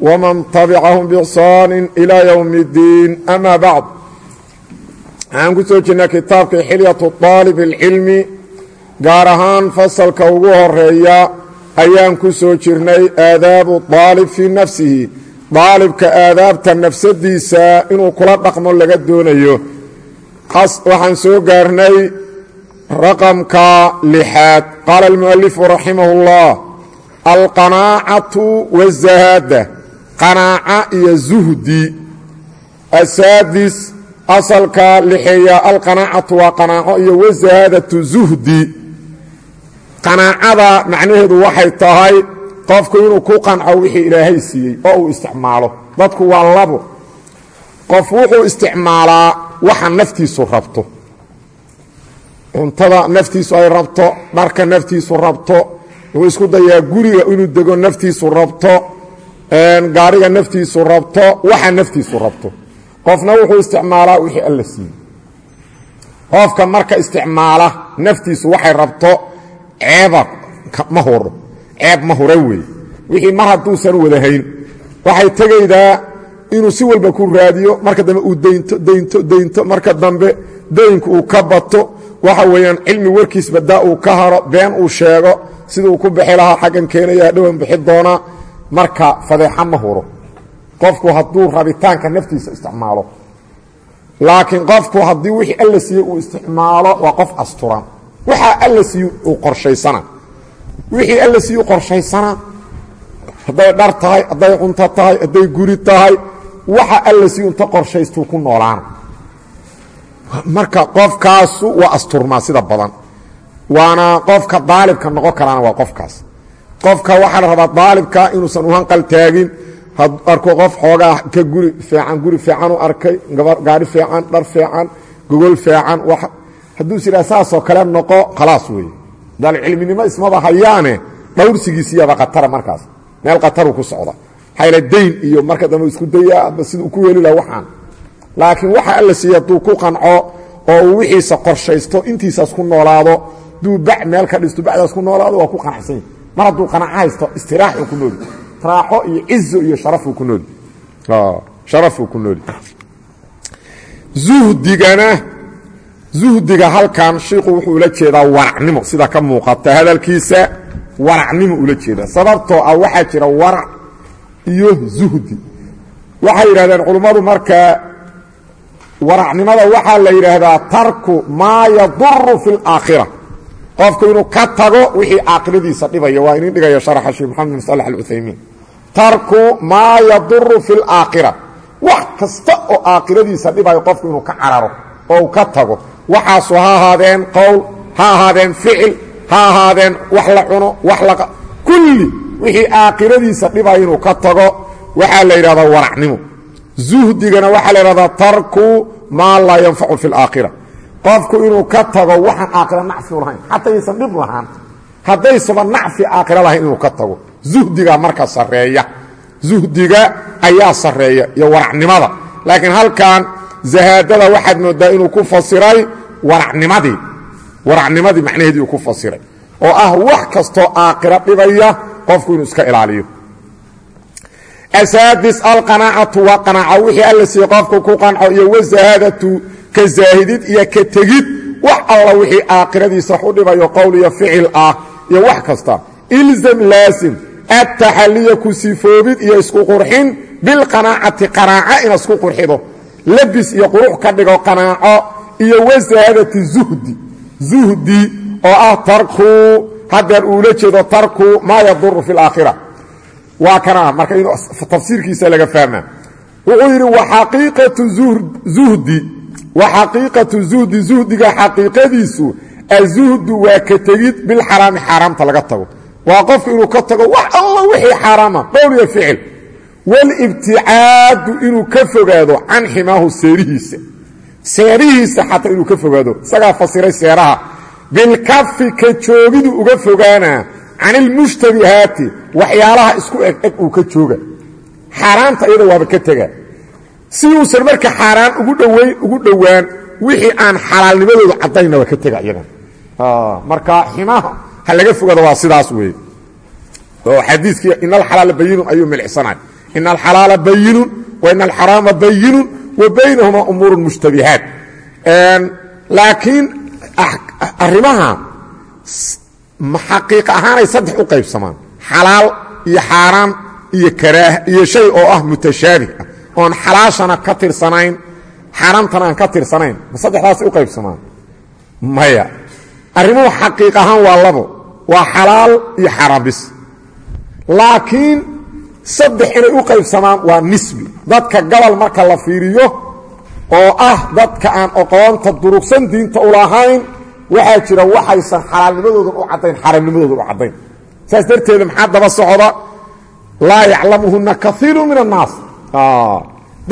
ومن تبعهم بإحsaan إلى يوم الدين أmا bعd waxaan ku soo jirnay kitaabka xilyaة طaalib الcilmi gaar ahaan fasalka ugu horeeya ayaan ku soo jirnay aadaabu طaalib fii nafsihi daalibka aadaabta nafsadiisa inuu kula dhaqmo laga doonayo waxaan soo gaarnay raqamka lixaad qaala almualifu raximah اllah alqanaacatu wazahaada qanaaca iyo zuhdi. Asaadis asalka lixeeya alqanaacatu waa qanaaco iyo wazahaadatu zuhdi. Qanaacada macnaheedu waxay tahay qofku inuu ku qanco wixii ilaahay siiyey oo uu isticmaalo. Dadku waa labo. Qof wuxuu isticmaalaa waxa naftiisu rabto. Cuntada naftiisu ay rabto dharka naftiisu rabto wuxuu isku dayaa guriga inuu dego naftiisu rabto gaariga naftiisu rabto waxa naftiisu rabto. Qofna wuxuu isticmaalaa wixii alla siiyey. Qofka marka isticmaala naftiisu waxay rabto ceeba ma huro ceeb ma hura weeye wixii mar hadduusan wadahayn waxay tegaydaa inuu si walba ku raadiyo marka dambe uu daynto daynto daynto marka dambe daynku uu ka bato. Waxa weeyaan cilmi warkiis badaa uu ka haro been uu sheego siduu ku bixi lahaa xaggan keenaya hadhowan bixi doonaa marka fadeexa ma huro. Qofku hadduu rabitaanka naftiisa isticmaalo. Laakiin qofku haddii wixii alla siiye uu isticmaalo waa qof asturan waxaa alla siiye uu qorshaysana. Wixii alla siiye qorshaysana hadday dhar tahay hadday cunto tahay hadday guri tahay waxa alla siiye unta qorshaystuu ku noolaana. Marka qofkaasu waa asturmaa sida badan. Waana qofka daalibka noqon karaana waa qofkaas qofka waxaa la rabaa daalibka inuusan u hanqal taagin. Arko qof xoogaa ka guri fiican guri fiican u arkay gaari fiican dhar fiican gogol fiican hadduu is yidhaha saasoo kale noqo khalaas weeye. Daalcilminimo ismaba hayaane dhowrsigiisiyaba khatara markaas. Meel khataruu ku socda. Xayla dayn iyo marka dambe isku dayaa siduu ku weli laha waxaan. Laakiin waxa alla siiya hadduu ku qanco oo uu wixiisa qorshaysto intiisaas ku noolaado hadduu bac meel ka dhisto bacdaas ku noolaado waa ku qanacsanya mar hadduu qanaco haysto ku nooli. Raaxo iyo cizo iyo sharafuu ku nooli. Sharafuu ku nooli. Zuhdigana zuhdiga halkan shiiku wuxuu ula jeedaa waracnimo. Sida ka muuqata hadalkiisa waracnimo ula jeedaa. Sababtoo ah waxaa jira warac iyo zuhdi. Waxay yidhahdeen culummadu markaa waracnimada waxaa la yidhaahdaa tarku maa yaduru fi اlaakhira qofku inuu ka tago wixii aakhiradiisa dhibaya waa inin dhigaya sharaxa sheekh maxamed bin salix alcuthaymiin tarku maa yaduru fi اlaakhira wax kasta oo aakhiradiisa dhibayo qofku inuu ka cararo oo ka tago waxaasu ha ahaadeen qowl ha ahaadeen ficil ha ahaadeen wax la cuno wax la kulli wixii aakhiradiisa dhibaya inuu ka tago waxaa la yidhahdaa waracnimo. Zuhdigana waxaa la yidhahdaa tarku maa laa yanfacu fi اlaakhira qofku inuu ka tago waxaan aakhira nacfiu lahayn. Xataa yaysan dhib lahaan haddaysaba nacfi aakhira lahayn inuu ka tago. Zuhdiga marka sarreeya. Zuhdiga ayaa sarreeya iyo waracnimada. Laakiin halkan zahaadada waxaad moodaa inuu ku fasiray waracnimadii. Waracnimadii macnaheedii uu ku fasiray. Oo ah wax kastoo aakhira dhibaya qofku inuu iska ilaaliyo asaadis alqanaacatu waa qanaaco wixii alla siiye qofku ku qanco iyo wazahaadatu ka zaahidid iyo ka tegid wax alla wixii aakhiradiisa wax u dhibayo qowl iyo ficil ah iyo wax kasta. Ilzam laasim attaxaliya ku sifoobid iyo isku qurxin bilqanaacati qanaaco ina isku qurxido. Labis iyo qurux ka dhigo qanaaco iyo wazahaadati zuhdi zuhdi oo ah tarku hadeer uula jeedo tarku maa yaduru fi اlaakhira waa kana marka in tafsiirkiisa laga fahma wuxuu yidhi waxaqiiqatu zuhdi zuhdiga xaqiiqadiisu azuhdu waa ka tegid bilxaraami xaaraamta laga tago. Waa qofku inuu ka tago wax alla wixii xaaraama qowl iyo ficil. Walibticaadu inuu ka fogaado can ximaahu seerihiisa. Seerihiisa xataa inuu ka fogaado. Isagaa fasiray seeraha. Bilkafi ka joogidu uga fogaanaa can ilmushtabihaati waxyaalaha isku eg eg uu ka jooga. Xaaraanta iyada waaba ka tega. Si uusan marka xaaraan ugu dhowaan wixii aan xalaalnimadooda caddaynna waa ka tega iyadan marka ximaha ha laga fogaado waa sidaas weeye oo xadiikii in alxalaala bayinun ayuu milicsanaay in alxalaala bayinun wa in alxaraama bayinun wa baynahumaa umuurun mushtabihaat laakiin arrimaha xaqiiq ahaanay saddex u qaybsamaan. Xalaal iyo xaaraan iyo karaah iyo shay oo ah mutashaabih ah. Oon xalaashana ka tirsanayn xaaraamtana aan ka tirsanayn ma saddexdaasay u qaybsamaan? Maya. Arrimuhu xaqiiq ahaan waa labo. Waa xalaal iyo xaaraan bis laakiin saddex inay u qaybsamaan waa nisbi. Dadka gabal marka la fiiriyo oo ah dadka aan aqoonta durugsan diinta u lahayn waxaa jira waxaysan xalaalnimadoodan u caddayn xaaraamnimadoodan u caddayn. Saas darteeda maxaa daba socda? Laa yaclamuhuna kaiiru min annaas.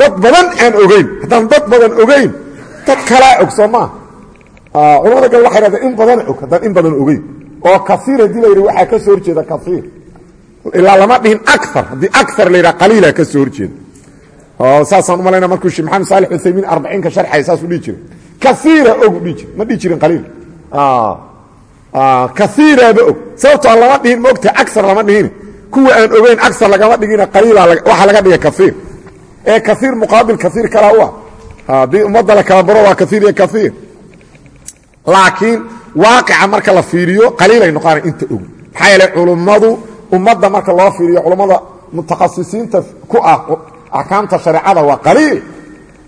Dad badan aan ogeyn haddaan dad badan ogeyn dad kalaa og soo maa culamada gal waxay hahdeen in badan og haddaan in badan ogeyn. Oo kaiir haddii la yidhi waxaa ka soo horjeeda kaiir ilaa lama dhihin aar haddii aar la yidhaha qaliila ka soo horjeeda saasaan umalayna markuu shee maxamed saalix uthaymiin arbaciinka sharxay saasuu dhihi jiray. Kaiira ogu dhihi jir ma dhihi jirin qaliil kaiiraaba og. Sababtoo lama dhihin maogta aar lama dhihin. Kuwa aan ogeyn aar lagama dhigina qaliila waxaa laga dhigay kaiir ee kaiir muqaabil kaiir kalaa u ah. Haddii ummadda la kala baro waa kaiir iyo kaiir laakiin waaqica marka la fiiriyo qaliilay noqona inta og maxaa yeele culummadu ummadda marka loo fiiriyo culummada mutakhasisiinta ku ah axkaamta shareecada waa qaliil.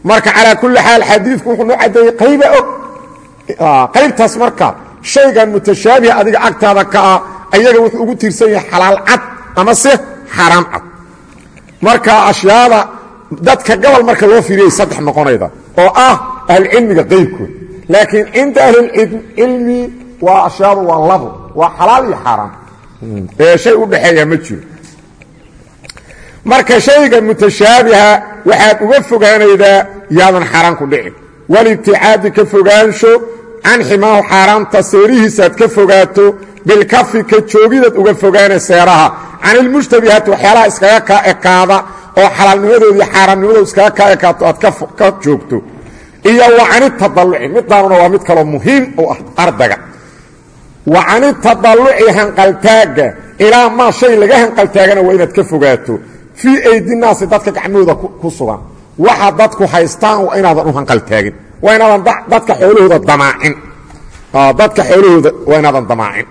Marka calaa kulli xaal xadiidku wuxuu noo caddeeyey qayba og qaybtaas marka shaygan mutashaabiha adiga agtaada ka ah ayaga wuxuu ugu tiirsan yahay xalaal cad ama se cad. Marka ashyaada dadka gobol marka loo fiiriyay saddex noqonayda oo ah ahlucilmiga qaybkood. Laakiin cinda ahlilcilmi waa ashyaadu waa labo waa xalaal iyo xaaraam. Ee shay u dhaxeeya ma jiro. Marka shayga mutashaabiha waxaad uga fogaanaydaa yaadan xaaraan ku dhicin. Walibticaadi ka fogaansho can ximaahu xaaraamta seerihiisaad ka fogaato bilkafi ka joogidaad uga fogaana seeraha. Can ilmushtabihaati waxyaalaha iskaga kaa ekaada oo xalaalnimadooda iyo xaaraamnimadooda iskaga kaa ekaato aad ka joogto. Iyo wa canitadalluci midaanuna waa mid kaloo muhiim u ah ardaga. Wa canitadalluci hanqaltaagga ilaa maa shay laga hanqaltaagana waa inaad ka fogaato. Fii aydinaasi dadka gacmahooda ku sugan. Waxa dadku haystaan waa inaadan u hanqaltaagin waa inaadan dadka xoolahooda damaacin dadka xoolahooda waa inaadan damaacin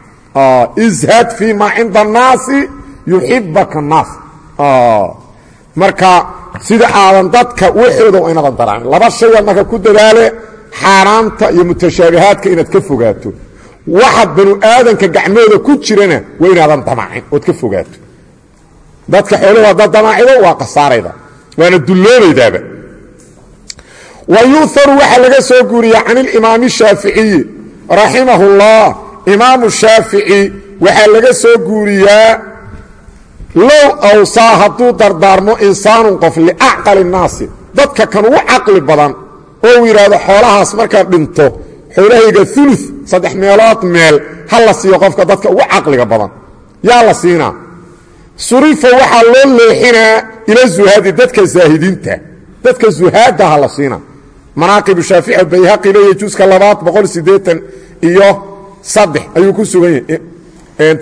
ishad fii maa cinda annaasi yuxibaka annaas. Marka sida aadan dadka waxooda waa inaadan damaacin laba shayaad marka ku dadaale xaaraamta iyo mutashaabihaadka inaad ka fogaato. Waxa banu aadanka gacmahooda ku jirana waa inaadan damaacin ood ka fogaato. Dadka xooluhu haddaad damaacido waa khasaarayda wayuharu waxaa laga soo guuriya can ilimaami shaaficiyi raximahu اllah imaamu shaafici waxaa laga soo guuriyaa low awsaa hadduu dardaarmo insaanun qof liacqali nnaasi dadka kan ugu caqli badan oo uu yidhaahdo xoolahaas markaad dhinto xoolahayga ulu saddex meelood meel ha la siiyo qofka dadka ugu caqliga badan yaa la siinaa surifa waxaa loo leexinaa ila zuhaadi dadka zaahidiinta dadka zuhaadda ha la siinaa manaaqibu shaafici bayhaqi leeya juska labaad boqol sideetan iyo saddex ayuu ku sugan yahay.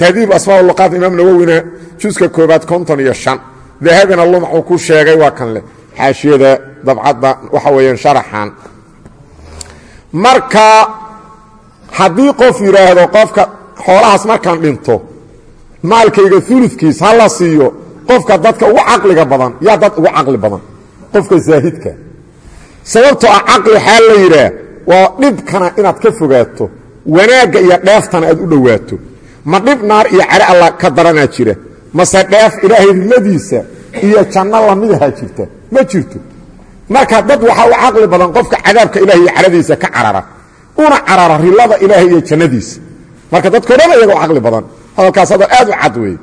Tahdiib asmaa luqaat imaam nawowina juska koobaad konton iyo shan. Dahabina lumxuu ku sheegay waa kan leh xaashiyada dabcadda waxa weeyaan sharaxan. Marka haddii qof yidhaahdo qofka xoolahaas markaan dhinto maalkayga uludkiis ha la siiyo qofka dadka ugu caqliga badan yaa dad ugu caqli badan qofka zaahidka sababtoo ah caqli waxaa la yidhaah waa dhibkana inaad ka fogaato wanaagga iyo dheeftana aad u dhowaato. Ma dhib naar iyo cale alla ka daranaa jira. Mase dheef ilaahay riladiisa iyo janno lamidahaa jirta. Ma jirto. Marka dad waxaa u caqli badan qofka cadaabka ilahay iyo caladiisa ka carara una carara rilada ilaahay iyo jannadiisa. Marka dadko dhan iyaga u caqli badan. Hadalkaas hadal aad u cad weeye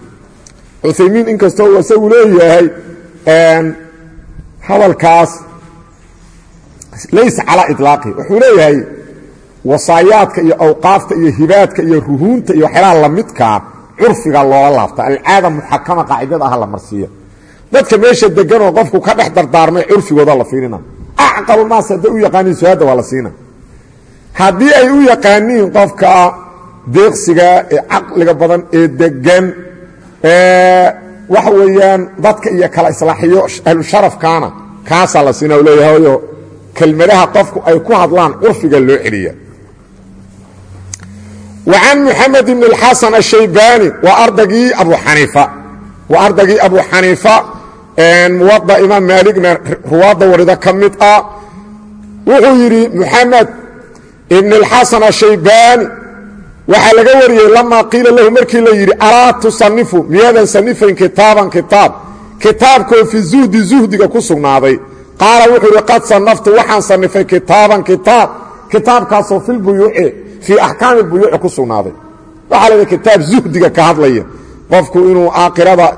cuthaymiin inkastoo isagu leeyahay hadalkaas laysa calaa iطlaaqi wuxuu leeyahay wasaayaadka iyo awqaafta iyo hibaadka iyo ruhuunta iyo waxyaalaha lamidkaa curfiga loola laabta. Alcaada muxakama qaacidada ah la marsiiya dadka meesha deganoo qofku ka dhex dardaarmay curfigooda la fiirina. Acqalu naas hadday u yaqaaniin su'aadda waa la siina haddii ay u yaqaaniin qofka deeqsiga ee caqliga badan ee degan waxa weeyaan dadka iyo kala islaaxiyo ahlusharafkaana kaasaa la siina leeyahayo kelmadaha qofku ay ku hadlaan curfiga loo celiya. Wa can muxamed ibn اlxasan ashaybaani waa ardagii abu xaniifa waa ardagii abu xaniifa muwada imaam maaligna ruwaadda warida ka mid ah. Wuxuu yidhi muxamed ibn اlxasan ashaybaani waxaa laga wariyey lamaa qiila lahu markii la yidhi alaa tusanifu miyaadan sanifayn kitaaban kitaab kitaabkoo fi zuhdi zuhdiga ku sugnaaday qaala wuxuu qad sanaftu waxaan sanifay kitaaban kitaab. Kitaabkaasoo filbuyuuci fii axkaami buyuuci ku sugnaaday. Waxaa la kitaab zuhdiga ka hadlaya qofku inuu aakhirada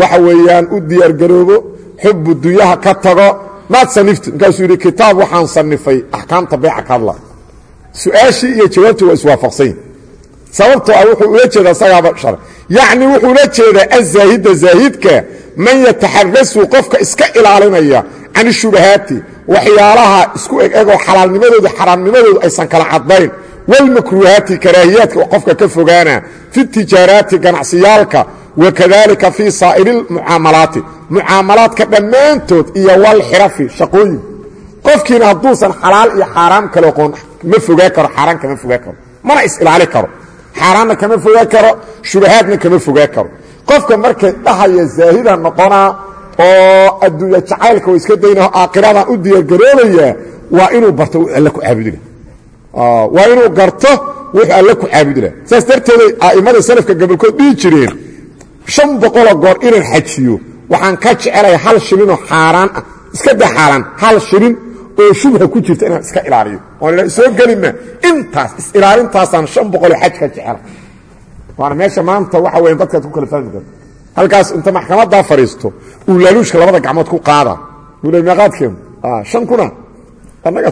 waxa weeyaan u diyaargaroobo xubu dunyaha ka tago maad sanifti markaasuu yidhi kitaab waxaan sanifay axkaamta beeca ka hadla. Su'aashii iyo jawaabtii waa iswaafaqsanyi sababtoo ah wuxuu ula jeedaa isagaaba shar yacni wuxuu ula jeedaa azaahida zaahidka man yataxarasu qofka iska ilaalinaya can shubahaati waxyaalaha isku eg egoo xalaalnimadooda xaraamnimadooda aysan kala caddayn. Wاlmakruuhaati karaahiyaadka qofka ka fogaana fi tijaaraati ganacsiyaalka wakadalika fii saa'iri اlmucaamalaati mucaamalaadka dhammaantood iyo walxirafi shaqooyin. Qofkiina hadduusan xalaal iyo xaaraam kale oqoon ma fogaa karo xaaraan kama fogaa karo. Mana is-ilaali karo. Xaaraanna kama fogaa karo oo adduunya jacaylka iska daynaho aakhiradan u diyaargaroobaya waa inuu barto alle ku caabudila waa inuu garto wuxuu alle ku caabudi laha saas darteeday a'immada salafka gobolkood dhihi jireen shan boqoloo goor inaan xajiyo waxaan ka jecelaya hal shilinoo xaaraan ah. Iska da xaaraan hal shilin oo shubha ku jirta inaan iska ilaaliyo. Oon soo gelima intaas is-ilaalintaasaan shan boqoloo xaj ka jecela waana meesha maanta waxa weya dadkaad ku kala fahmi karto halkaas inta maxkamaddaa fadhiisto uu laaluushka labada gacmood ku qaada. Uu le meeqaadkeenu shan kuna annaga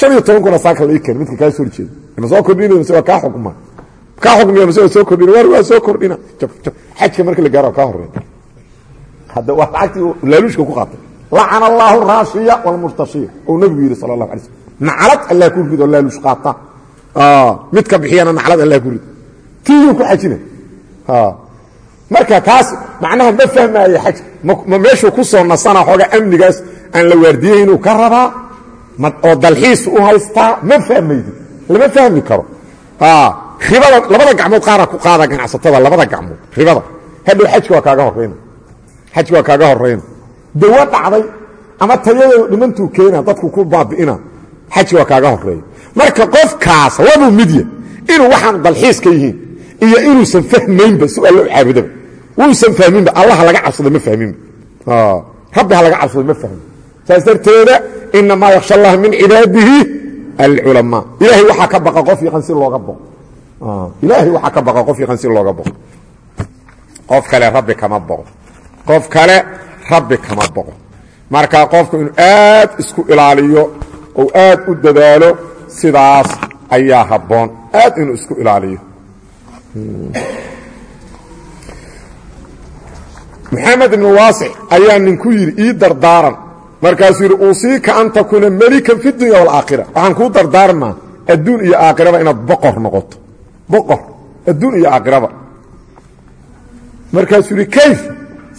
han iyo toban kuna saaka la ii keen midka kaa soo horjeeda ma soo kordhina mase waa kaa xukma kaa xukmiya mase waa soo kordhina war waa soo kordhina. Xajka marka la gaaro waa kaa horreyn hadda waa lacagtii laaluushka ku qaatay. Lacana allaahu raashiya walmurtashiya ou nabigu yidhi sala allahu alay slm naclad allah ku rid oo laaluush qaata. Midka bixiyana naclad allah ku rid. Tiyuu ku xajina marka taas macnaha ma fahmaayo xajka ma ku soo nasana xooga amnigaas aan la waardiyey inuu ka rabaa? Oo dalxiis u haystaa ma fahmaydi. Lama fahmi karo. Ribada labada gacmood qaara ku qaada ganacsatada labada gacmood ribada. Hadhow xajka waa kaaga horayna xajka waa kaaga horayna dawo dhacday ama tayadeedu dhimantuu keena dadku ku baabi'ina xajka waa kaaga horreeya marka qofkaas labuu midya inuu waxaan dalxiis yihiin iyo inuusan fahmaynba si alla u caabudaba wuusan fahminba allaha laga cabsado ma fahminba rabbi ha laga cabsado ma fahmin. Saas darteeda inamaa yaksha allaha min cibaadihi alculamaa ilaahay waxaa ka baqa qof yaqan si looga bao ilaahay waxaa ka baqa qof yaqan si looga bao qof kale rabbi kama bao qof kale rabbi kama bao marka qofku inuu aad isku ilaaliyo ou aad u dadaalo sidaas ayaa habboon. Aad inuu isku maxamed ibn waasic ayaa ninku yidhi ii dardaaran. Markaasuu yidhi uusiika an takuuna melikan fi dunya waalaakhira waxaan kuu dardaarmaa adduun iyo aakhiraba inaad boqor noqoto. Boqor adduun iyo aakhiraba. Markaasuu yidhi kayf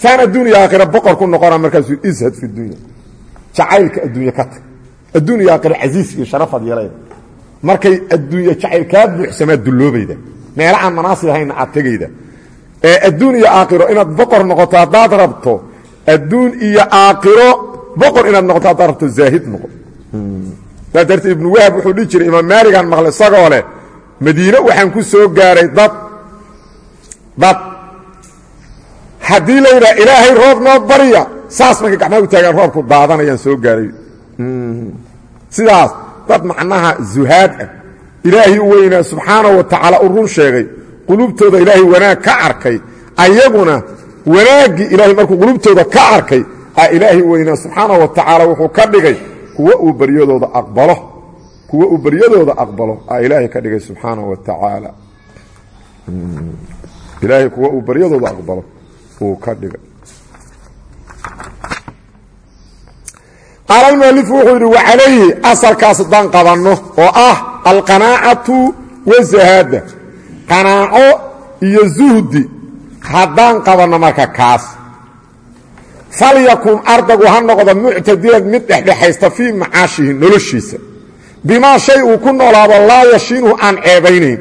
saan adduun iyo aakhira boqor ku noqona markaasuu yidhi ishad fi dunya. Jacaylka adduunye ka tag. Adduun iyo aakhira casiis iyo sharafaad yeelayda markay adduunye jacayl kaa buuxsamaad dulloobayda. Meela aan manaasib ahayna aad tegayda adduun iyo aakhiro inaad boqor noqoto haddaad rabto adduun iyo aakhiro boqor inaad noqoto haddaad rabto zaahid noqo saa darteed ibnu wahab wuxuu dhihi jiray imaam maaligaan maqlay isagoo leh madiine waxaan ku soo gaaray dad dad. Haddii la yidhaha ilaahay roob noo barya saas markay gacmaa u taagaan roobku daadanayaan soo gaaray. Sidaas dad macnaha zuhaad ah. Ilaahay u weynaa subxaanahu wa tacaala u run sheegay qulubtooda ilaahay wanaag ka arkay ayaguna wanaaggii ilaahay markuu qulubtooda ka arkay a ilaahay weynaa subxaana wa tacaala wuxuu ka dhigay kuwa uu baryadooda aqbalo kuwa uu baryadooda aqbalo a ilaahay ka dhigay subxaana wa tacaala. Ilaahay kuwa uu baryadooda aqbalo uu ka dhigay. Qaala almualifu wuxuu yidhi wacalayhi asalkaas haddaan qabanno oo ah alqanaacatu wazahaada qanaaco iyo zuhdi haddaan qabanno marka kaas. Falyakun ardagu ha noqdo muctadilan mid dhexdhexaysta fii macaashihi noloshiisa. Bimaa shay uu ku noolaado laa yashiinhu aan ceebaynayn.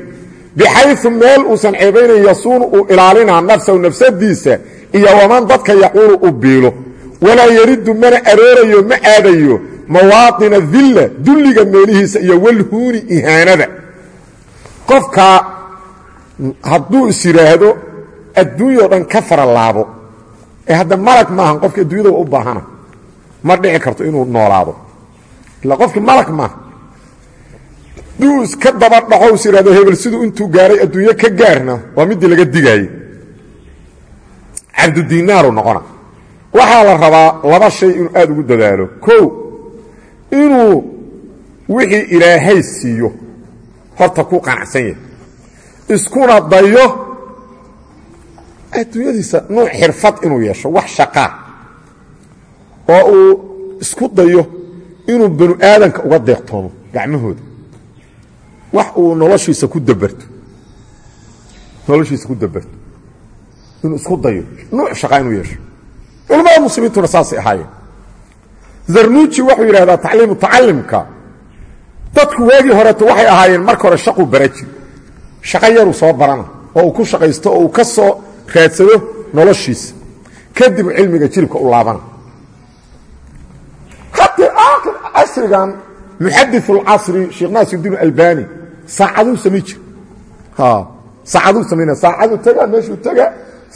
Bixayu meel uusan ceebaynayn yasuunu uu ilaalinaa nafsahu nafsadiisa iyo waman dadka yaquulu u biilo. Walaa yaridu mana aroorayo ma aadayo mawaaطina dilla dulliga meelihiisa iyo walhuuni ihaanada. Qofka hadduu is yidhaahdo adduunyao dhan ka fara laabo ee hadda malag maahan qofki adduunyada u baahana. Ma dhici karto inuu noolaado. Ila qofki malag maaha hadduu iska daba dhaco is yidhahdo hebel siduu intuu gaaray adduunyo ka gaarna waa midii laga digaaye cabdudinaaru noqona. Waxaa la rabaa laba shay inuu aad ugu dadaalo. Kow inuu wixii ilaahay siiyo horta ku qanacsan yahay iskuna dayo adduunyadiisa nuuc xirfad inuu yeesho wax shaqaa oo uu isku dayo inuu banu aadanka uga deeqtoomo gacmahooda. Wax uu noloshiisa ku dabarto. Noloshiisa ku dabarto. Inuu isku dayo. Nuuc shaqaa inuu yeesho. Culamada muslimiintuna saasay ahaayeen. Zarnuuji wuxuu yidhahdaa tacliimu tacalimka dadku waagii horeeto waxay ahaayeen marka hore shaquu bara jir shaqo yaruu soo barana oo uu ku shaqaysto oo uu ka soo raadsado noloshiisa kadib cilmiga jilibka u laabana. Casrigan muxadith اlcasri sheekh naasirudiin albani saacaduu samay jir. Saacaduu samaynaa saacaduu tagaa meeshuu taga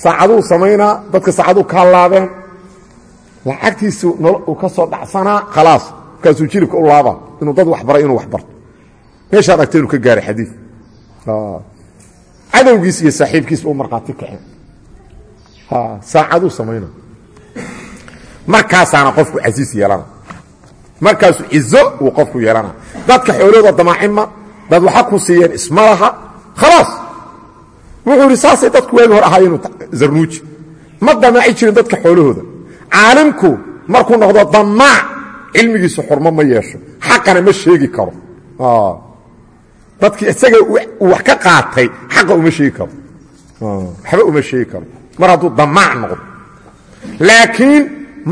saacaduu samaynaa dadka saacaduu ka hallaabeen lacagtiisu uu ka soo dhacsanaa khalaas. Markaasuu jilibka u laabaa inuu dad waxbaray inuu wax barto. Meeshaa aragtay inuu ka gaaray xadii cadowgiis iyo saaxiibkiis uu markhaati kaxeen saacaduu samayna markaasaana qofku casiis yeelana. Markaasuu cizo uu qofku yeelana. Dadka xoolahooda damaacima dad waxa ku siiyeen isma laha khalaas. Wuxuu idhi saasay dadku waagi hor ahaayeen zarnuuji. Ma damaaci jirin dadka xoolahooda. Caalimku markuu noqdo damaac cilmigiisu xurmo ma yeesho. Xaqana ma sheegi karo dadkii isaga wax ka qaatay xaqa uma sheegi karo. Waxba uma sheegi karo. Mar hadduu damaac noqdo. Laakiin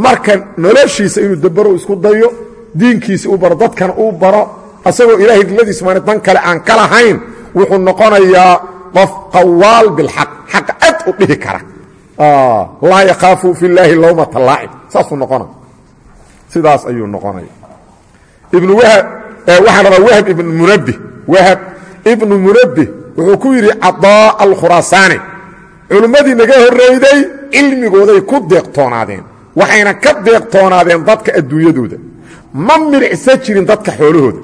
marka noloshiisa inuu dabaro isku dayo diinkiisa u baro dadkana uu baro asagoo ilaahay diladiisa maan dan kale aan ka lahayn wuxuu noqonayaa qof qawaal bilxaq xaqa ad u dhihi kara. Laa yakhaafu fi llaahi lawmata laacib saasuu noqona sidaas ayuu noqonaya ibnu wahab waxaan rabaa wahab ibnu munabbih wahab ibnu munabbih wuxuu ku yidhi cadaa alkhuraasaani. Culimmadii naga horrayday cilmigooday ku deeqtoonaadeen. Waxayna ka deeqtoonaadeen dadka adduunyadooda. Ma midhicsan jirin dadka xoolahooda.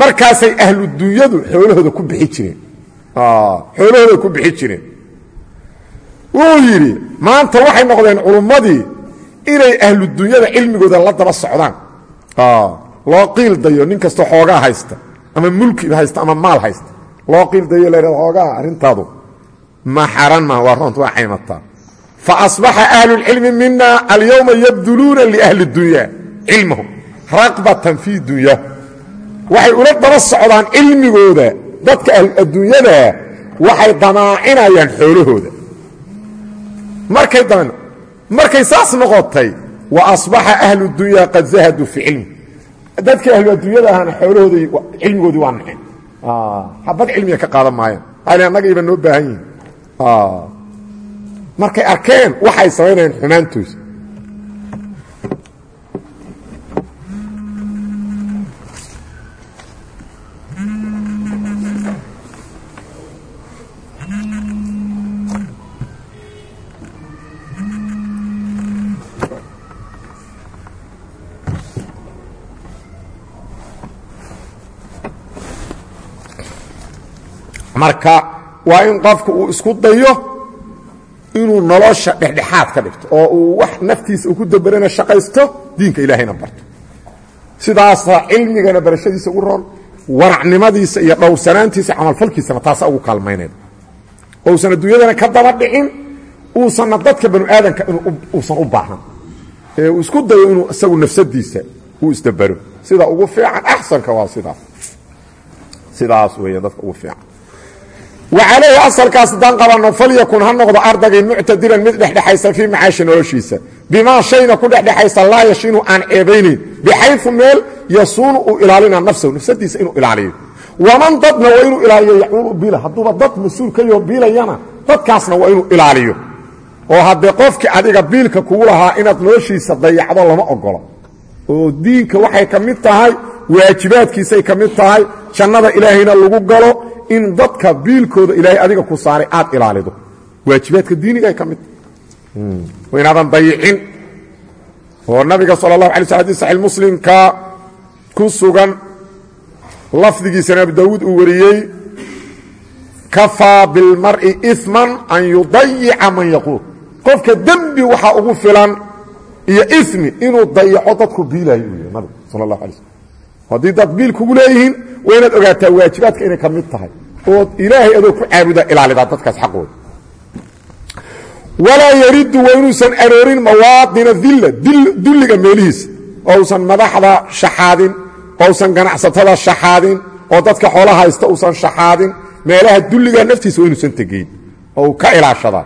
Markaasay ahludunyadu xoolahooda ku bixi jireen. Xoolahooda ku bixi jireen. Wuu yidhi maanta waxay noqdeen culummadii inay ahludunyada cilmigooda la daba socdaan. Loo qiil dayo nin kastoo xoogaa haysta ama mulki haysta ama maal haysta loo qiil dayo la ydhahdo xoogaa arrintaadu. Ma xaran maha waa roont waa caymataa fa asbaxa ahlu اlcilmi mina alyowma yabduluuna liahli اdunya cilmahum raqbatan fii dunya. Waxay ula daba socdaan cilmigooda. Dadka adduunyada waxay damaacinayaan xoolahooda. Markay markay saas noqotay wa asbaxa ahlu dunya qad zahaduu fi cilmi dadka ahlu adduunyada ahana xoolahooda cilmigoodii waa naceen xabad cilmiga ka qaadan maayaan al annagayba noo baahan yihiin markay arkeen waxay samaynayaan xumaantoosa marka waa in qofku uu isku dayo inuu nolosha dhexdhexaad ka dhigto oo uu wax naftiisa uu ku daberana shaqaysto diinka ilaahayna barto. Sidaasa cilmigana barashadiisa ugu roon waracnimadiisa iyo dhowrsanaantiisa camalfalkiisana taasa ugu kaalmaynayd ousan adduunyadana ka daba dhicin uusanna dadka banu aadanka uusan u baahan. Ee uu isku dayo inuu isagu nafsadiisa uu isdabero sida ugu fiican axsanka waa sidaas sidaas weeye dadka ugu fiican wacalayhi asalkaas haddaan qabanno falyakun ha noqdo ardaygii muctadilan mid dhexdhexaysa fii macaashi noloshiisa. Bimaa shayna ku dhexdhexaysa laa yashinu aan ceebaynayn bixayu meel yasuunu uu ilaalina nafsahu nafsadiisa inuu ilaaliyo. Waman dadna waa inuu ilaaliyo yacuulu bila hadduuba dad mas'uul ka yaho biilayana dadkaasna waa inuu ilaaliyo. Oo haddee qofkii adiga biilka kugu lahaa inaad noloshiisa dayacdo lama ogolo oo diinka waxay ka mid tahay waajibaadkiisay ka mid tahay jannada ilaahayna lagu in dadka biilkooda ilaahay adiga ku saaray aad ilaalido. Waajibaadka diinigaay ka mid. Tahay inaadan dayicin oo nabiga sal اlahu alay sl haddii saxi muslimka ku sugan lafdigiisana abu dawuud uu wariyey kafaa bilmar'i iman an yudayica man yaquul. Qofka dembi waxaa ugu filan iyo imi inuu dayaco dadku biilayo u yih nabiga sal اlahu alay slm haddii dad biil kugu leeyihiin waa inaad ogaataa waajibaadka inay ka mid tahay ood ilaahay adoo ku caabuda ilaalidaa dadkaas xaqooda. Walaa yaridu waa aroorin mawaadina dilla dulliga meelihiisa ousan madaxda shaxaadin ousan ganacsatada shaxaadin oo dadka xoolaha haysta uusan shaxaadin meelaha dulliga naftiisa waa inuusan tegayn oo uu ka ilaashadaa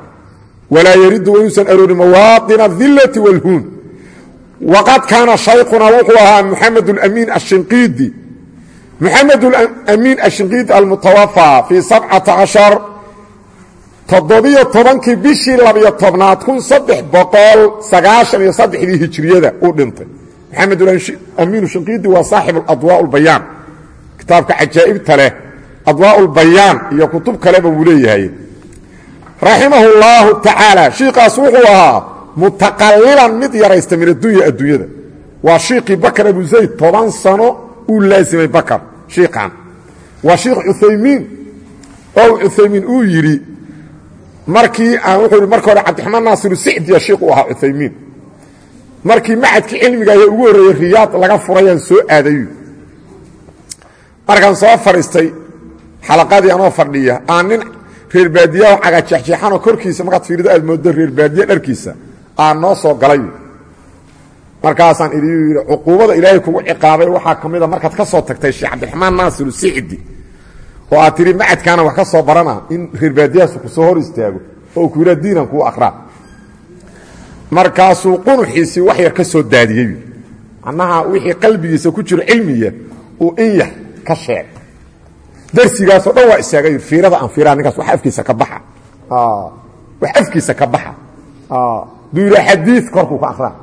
walaa yaridu waa inuusan aroorin mawaadina adillati wاlhuun waqad kaana shaykhuna wuxuu ahaa muxamed اlamiin ashinqiidi mxamed amin ashinqiid almutawafaa fii sabcata cashar toddobiyo tobankii bishii labiyo tobnaad kun saddex boqol sagaashan iyo saddexdii hijiriyada uu dhintay. Maxamed amiin shinqiidi waa saaxib adwaa lbayaan kitaabka cajaa'ibta leh adwaa lbayaan iyo kutub kaleba wuu leeyahay. Raximahu اllaahu tacaala shiikaas wuxuu ahaa mutaqalilan mid yaraysta min addunya adduunyada. Waa shiiqii bakar abu zayd toban sano uu laasimay bakr shiikan waa shiikh cuthaymiin oo cuthaymiin uu yidhi markii aan wuxuu yidhi marka hore cabdiraxmaan naasiru sicdiya shiikh u ahaa cuthaymiin markii macadkii cilmiga ayaa ugu horreeyey riyaad laga furayaan soo aadayu markaan soo fadhiistay xalaqadii anoo fadhiya aan nin reer baadiyaho cagajexjeexanoo korkiisa markaad fiirido aad mooddo reer baadiye dharkiisa aan noo soo galay markaasaan idhi yidhi cuquubada ilaahay kugu ciqaabay waxaa ka mida markaad ka soo tagtay sheekh cabdiraxmaan naasiru sicdi oo aad tidhi macadkaana wax ka soo barana in reer baadiyahaasu ku soo hor istaago oo ku diinan kuu aqraa. Markaasuu qunuxiisii wax yar ka soo daadiyey. Macnaha wixii qalbigiisa ku jiro cilmiya uu in yar ka sheeg. Darsigaasoo dhan waa istaaga yidhi fiirada aan fiiraha ninkaas wax afkiisa ka baxa. Wax afkiisa ka baxa. Hadduu yidhaha xadiid korkuu ka akraa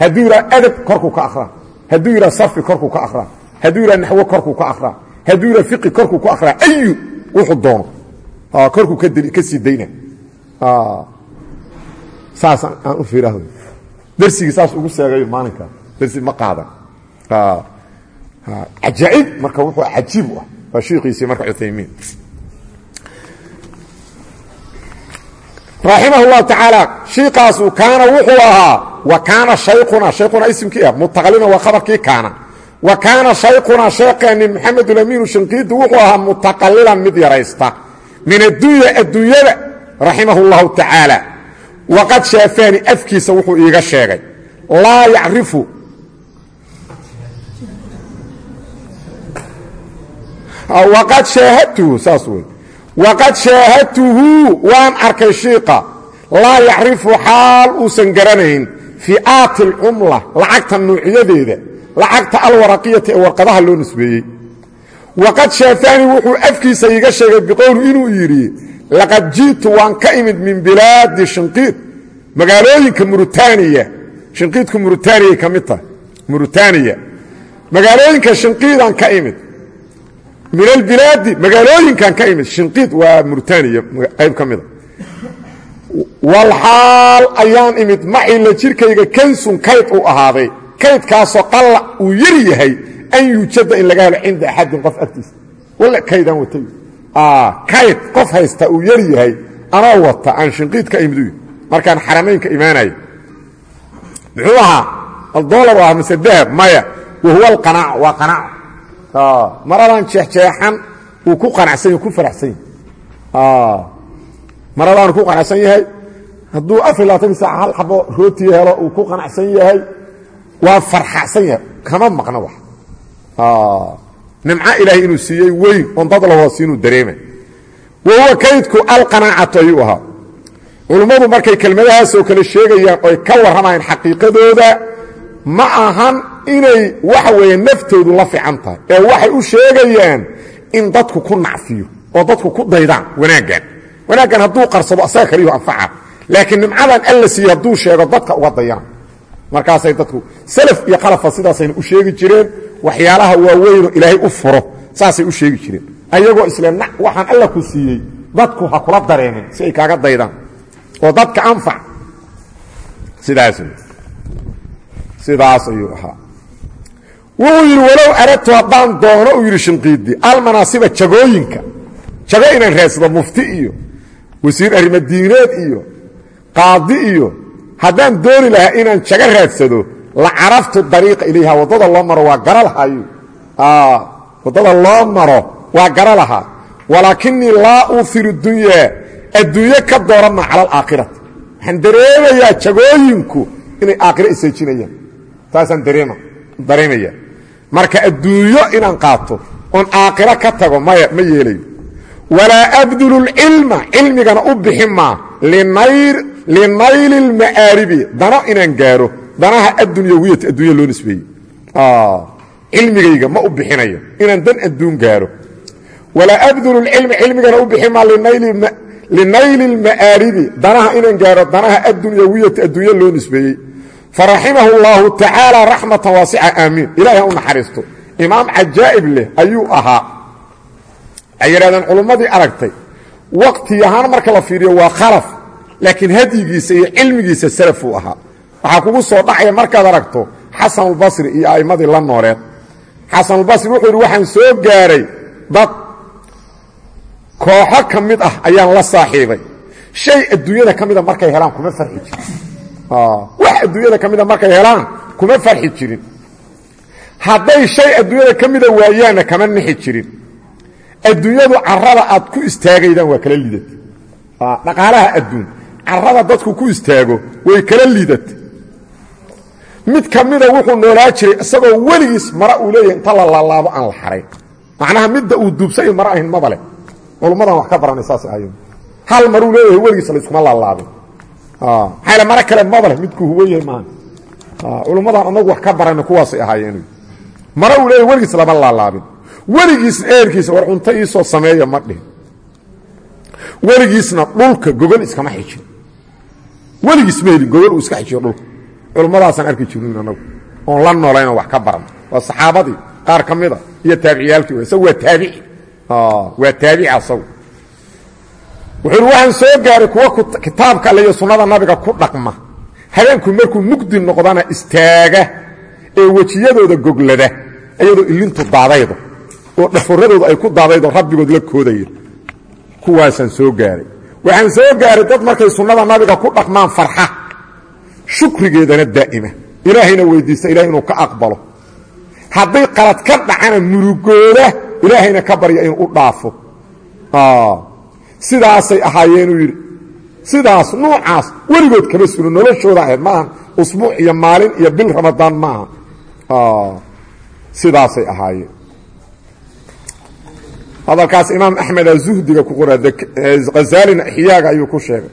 hadduu yidhaha adab korkuu ka akraa hadduu yidhaha sarfi korkuu ka akraa hadduu yidhaha naxwo korkuu ka akraa hadduu yidhaha fiqi korkuu ka akraa ayu wuxuu doono. Korkuu ka sii dayna. Saas aan u fiiraha darsigii saas ugu seegayo maalinkaa darsi ma qaadan. Cajaa'ib marka wuxuu cajiib u ah. Waa shiikiisii marka cuthaymiin. Raximah اllahu tacaala shiikaasu kaana wuxuu ahaa wa kaana shaykhuna shaykhuna isimkii ah mutaqalina waa khabarkii kaana. Wa kaana shaykhuna sheekheeni maxamed ulamiinu shinqiidi wuxuu ahaa mutaqalilan mid yaraysta. Min addunya adduunyada raximah اllahu tacaala waqad shaafaani afkiisa wuxuu iiga sheegay. Laa yacrifu waqad shaahadtuhu saas wey waqad shaahadtuhu waan arkay shiiqa. Laa yacrifu xaal uusan garanayn fi'aati alcumla lacagta nuucyadeeda lacagta alwaraqiyati ee warqadaha loo nisbeeyey. Waqad shaafaani wuxuu afkiisa iiga sheegay biqowli inuu yidhi laqad ji'tu waan ka imid min bilaadi shinqiid magaalooyinka murutaniya shinqiidku murutaniya ka mid tahay. Murutaniya magaalooyinka shinqiidaan ka imid. Min albilaadi magaalooyinkan ka imid. Shinqiid waa walxaal ayaan imid macila jirkayga kansun kayd uu ahaaday. Kaydkaasoo qalla uu yar yahay an yuujada in laga helo cinda axadin qof agtiisa. Walla kaydaan watay. Kayd qof haysta uu yar yahay anoo wata aan shinqiid ka imid markaan xaramaynka imaanaya muxuu ahaa? Aldolar ah mise dahab maya. Wa huwa alqanaac waa qanaac. Maradan jeexjeexan uu ku maradaanu ku qanacsan yahay. Hadduu saac hal xabo rootii helo uu ku qanacsan yahay waa farxacsan yahay. Kama maqna wax. Nimco ilaahay inuu siiyey weyn oon dad lahoos inuu dareema wa huwa kaydku alqanaacatu ayuu ahaa. Culummadu markay kelmadahaasoo kale sheegayaan oy ka warramayaan xaqiiqadooda ma ahan inay waxa weeye naftoodu la fiican tahay. Ee waxay u sheegayaan in dadku ku nacfiyo oo dadku ku daydaan wanaaggan wanaaggan hadduu qarsado asaga kaliyu anfaca laakiin nimcadan alla siiye hadduu sheego dadka uga dayana markaasay dadku salaf iyo khalafa sidaasayna u sheegi jireen waxyaalaha waaweynoo ilaahay u furo saasay u sheegi jireen. Ayagoo isle waxaan alla ku siiyey dadku ha kula dareemin si ay kaaga daydaan. Oo dadka anfac. Sidaas sidaas ayuu ahaa. Wuxuu yidhi walow aradtu haddaan doono uu yidhi shinqiidi almanaasiba jagooyinka jago inaan raadsado mufti iyo wasiir arrimadiineed iyo qaadi iyo haddaan dooni lahaa inaan jago raadsado la caraftu dariiqa ilayha waddada loo maro waa gara lahayu waddada loo maro waa gara lahaa walaakinii laa uuhiru dunyaa adduunye ka dooranma cala alaakhirati waxaan dareemayaa jagooyinku inay aakhiro iseejinayaan taasaan dareema dareemaya. Marka adduunyo inaan qaato oon aakhiro ka tago maya ma yeelayo walaa abdulu lcilma cilmigana u bixi maa linayli lma'aaribi dano inaan gaaro danaha addunyawiyati addunya loo nisbeeyey. Cilmigayga ma u bixinayo inaan dan adduun gaaro. Walaa abdulu lcilma cilmigana u bixi maa linayli lma'aaribi danaha inaan gaaro danaha addunyawiyati addunya loo nisbeeyey. Faraximahu اllahu tacaala raxmatan waasica aamiin. Ilahay ha u naxariisto. Imaam cajaa'ib leh ayuu ahaa ay yidhahdeen culummadii aragtay. Waqti ahaan marka la fiiriyo waa khalaf laakiin hadyigiisa iyo cilmigiisa salafuu ahaa. Waxaa kugu soo dhacaya markaad aragto xasanulbasri iyo a'immadii la nooleed xasanulbasri wuxuu yidhi waxaan soo gaaray dad kooxo ka mid ah ayaan la saaxiibay. Shay adduunyada ka mida markay helaan kuma farxi jirin. Wax adduunyada ka mida markay helaan kuma farxi jirin. Hadday shay adduunyada ka mida waayaanna kama nixi jirin adduunyadu carada aad ku istaagaydaan waa kala liidata. Dhaqaalaha adduun carada dadku ku istaago way kala liidata. Mid ka mida wuxuu noolaa jiray isagoo weligiis mara uu leeyahay inta la laalaabo aan la xarayn macnaha midda uu duubsany mara ahayn maba leh. Culummadan wax ka baranay saas ahay hal maruu leeyahay weligiis layskuma laalaabin maxaa mara kale maba leh midkuu huwan yahay maaha culummadan anagu wax ka baranay kuwaasay ahaayeen. Mara uu leeyahay weligiis lama laalaabin weligiisna eerkiisa war cunto iisoo sameeya ma dhihin. Weligiisna dhulka gogol iskama xijin. Weligiis ma helin gogol uu iska xijiyo dhulka. Culummadaasaan arki jirnin anagu oon la noolayno wax ka baran. Waa saxaabadii qaar ka mida iyo taabiciyaalkii w isagu waa taabici. Waa taabici asagu. Wuxuu uhi waxaan soo gaaray kuwa kitaabka alle iyo sunnada nabiga ku dhaqma. Habeenku markuu mugdi noqdana istaaga ee wejiyadooda goglada iyadoo ilintu daadaydo oo dhaforadooda ay ku daadaydo rabbigood la koodaya kuwaasaan soo gaaray. Waxaan soo gaaray dad markay sunnada nabiga ku dhaqmaan farxa. Shukrigeedana daa'ima. Ilaahayna weydiista ilahay inuu ka aqbalo. Hadday qalad ka dhacana murugooda ilaahayna ka barya inuu u dhaafo. Sidaasay ahaayeenuu yidhi. Sidaas nuucaas weligood kama suno noloshooda ahayd maaha usbuuc iyo maalin iyo bil ramadaan maaha sidaasay ahaayeen hadalkaas imaam axmeda zuhdiga ku qoraa hazaalina ixyaaga ayuu ku sheegay.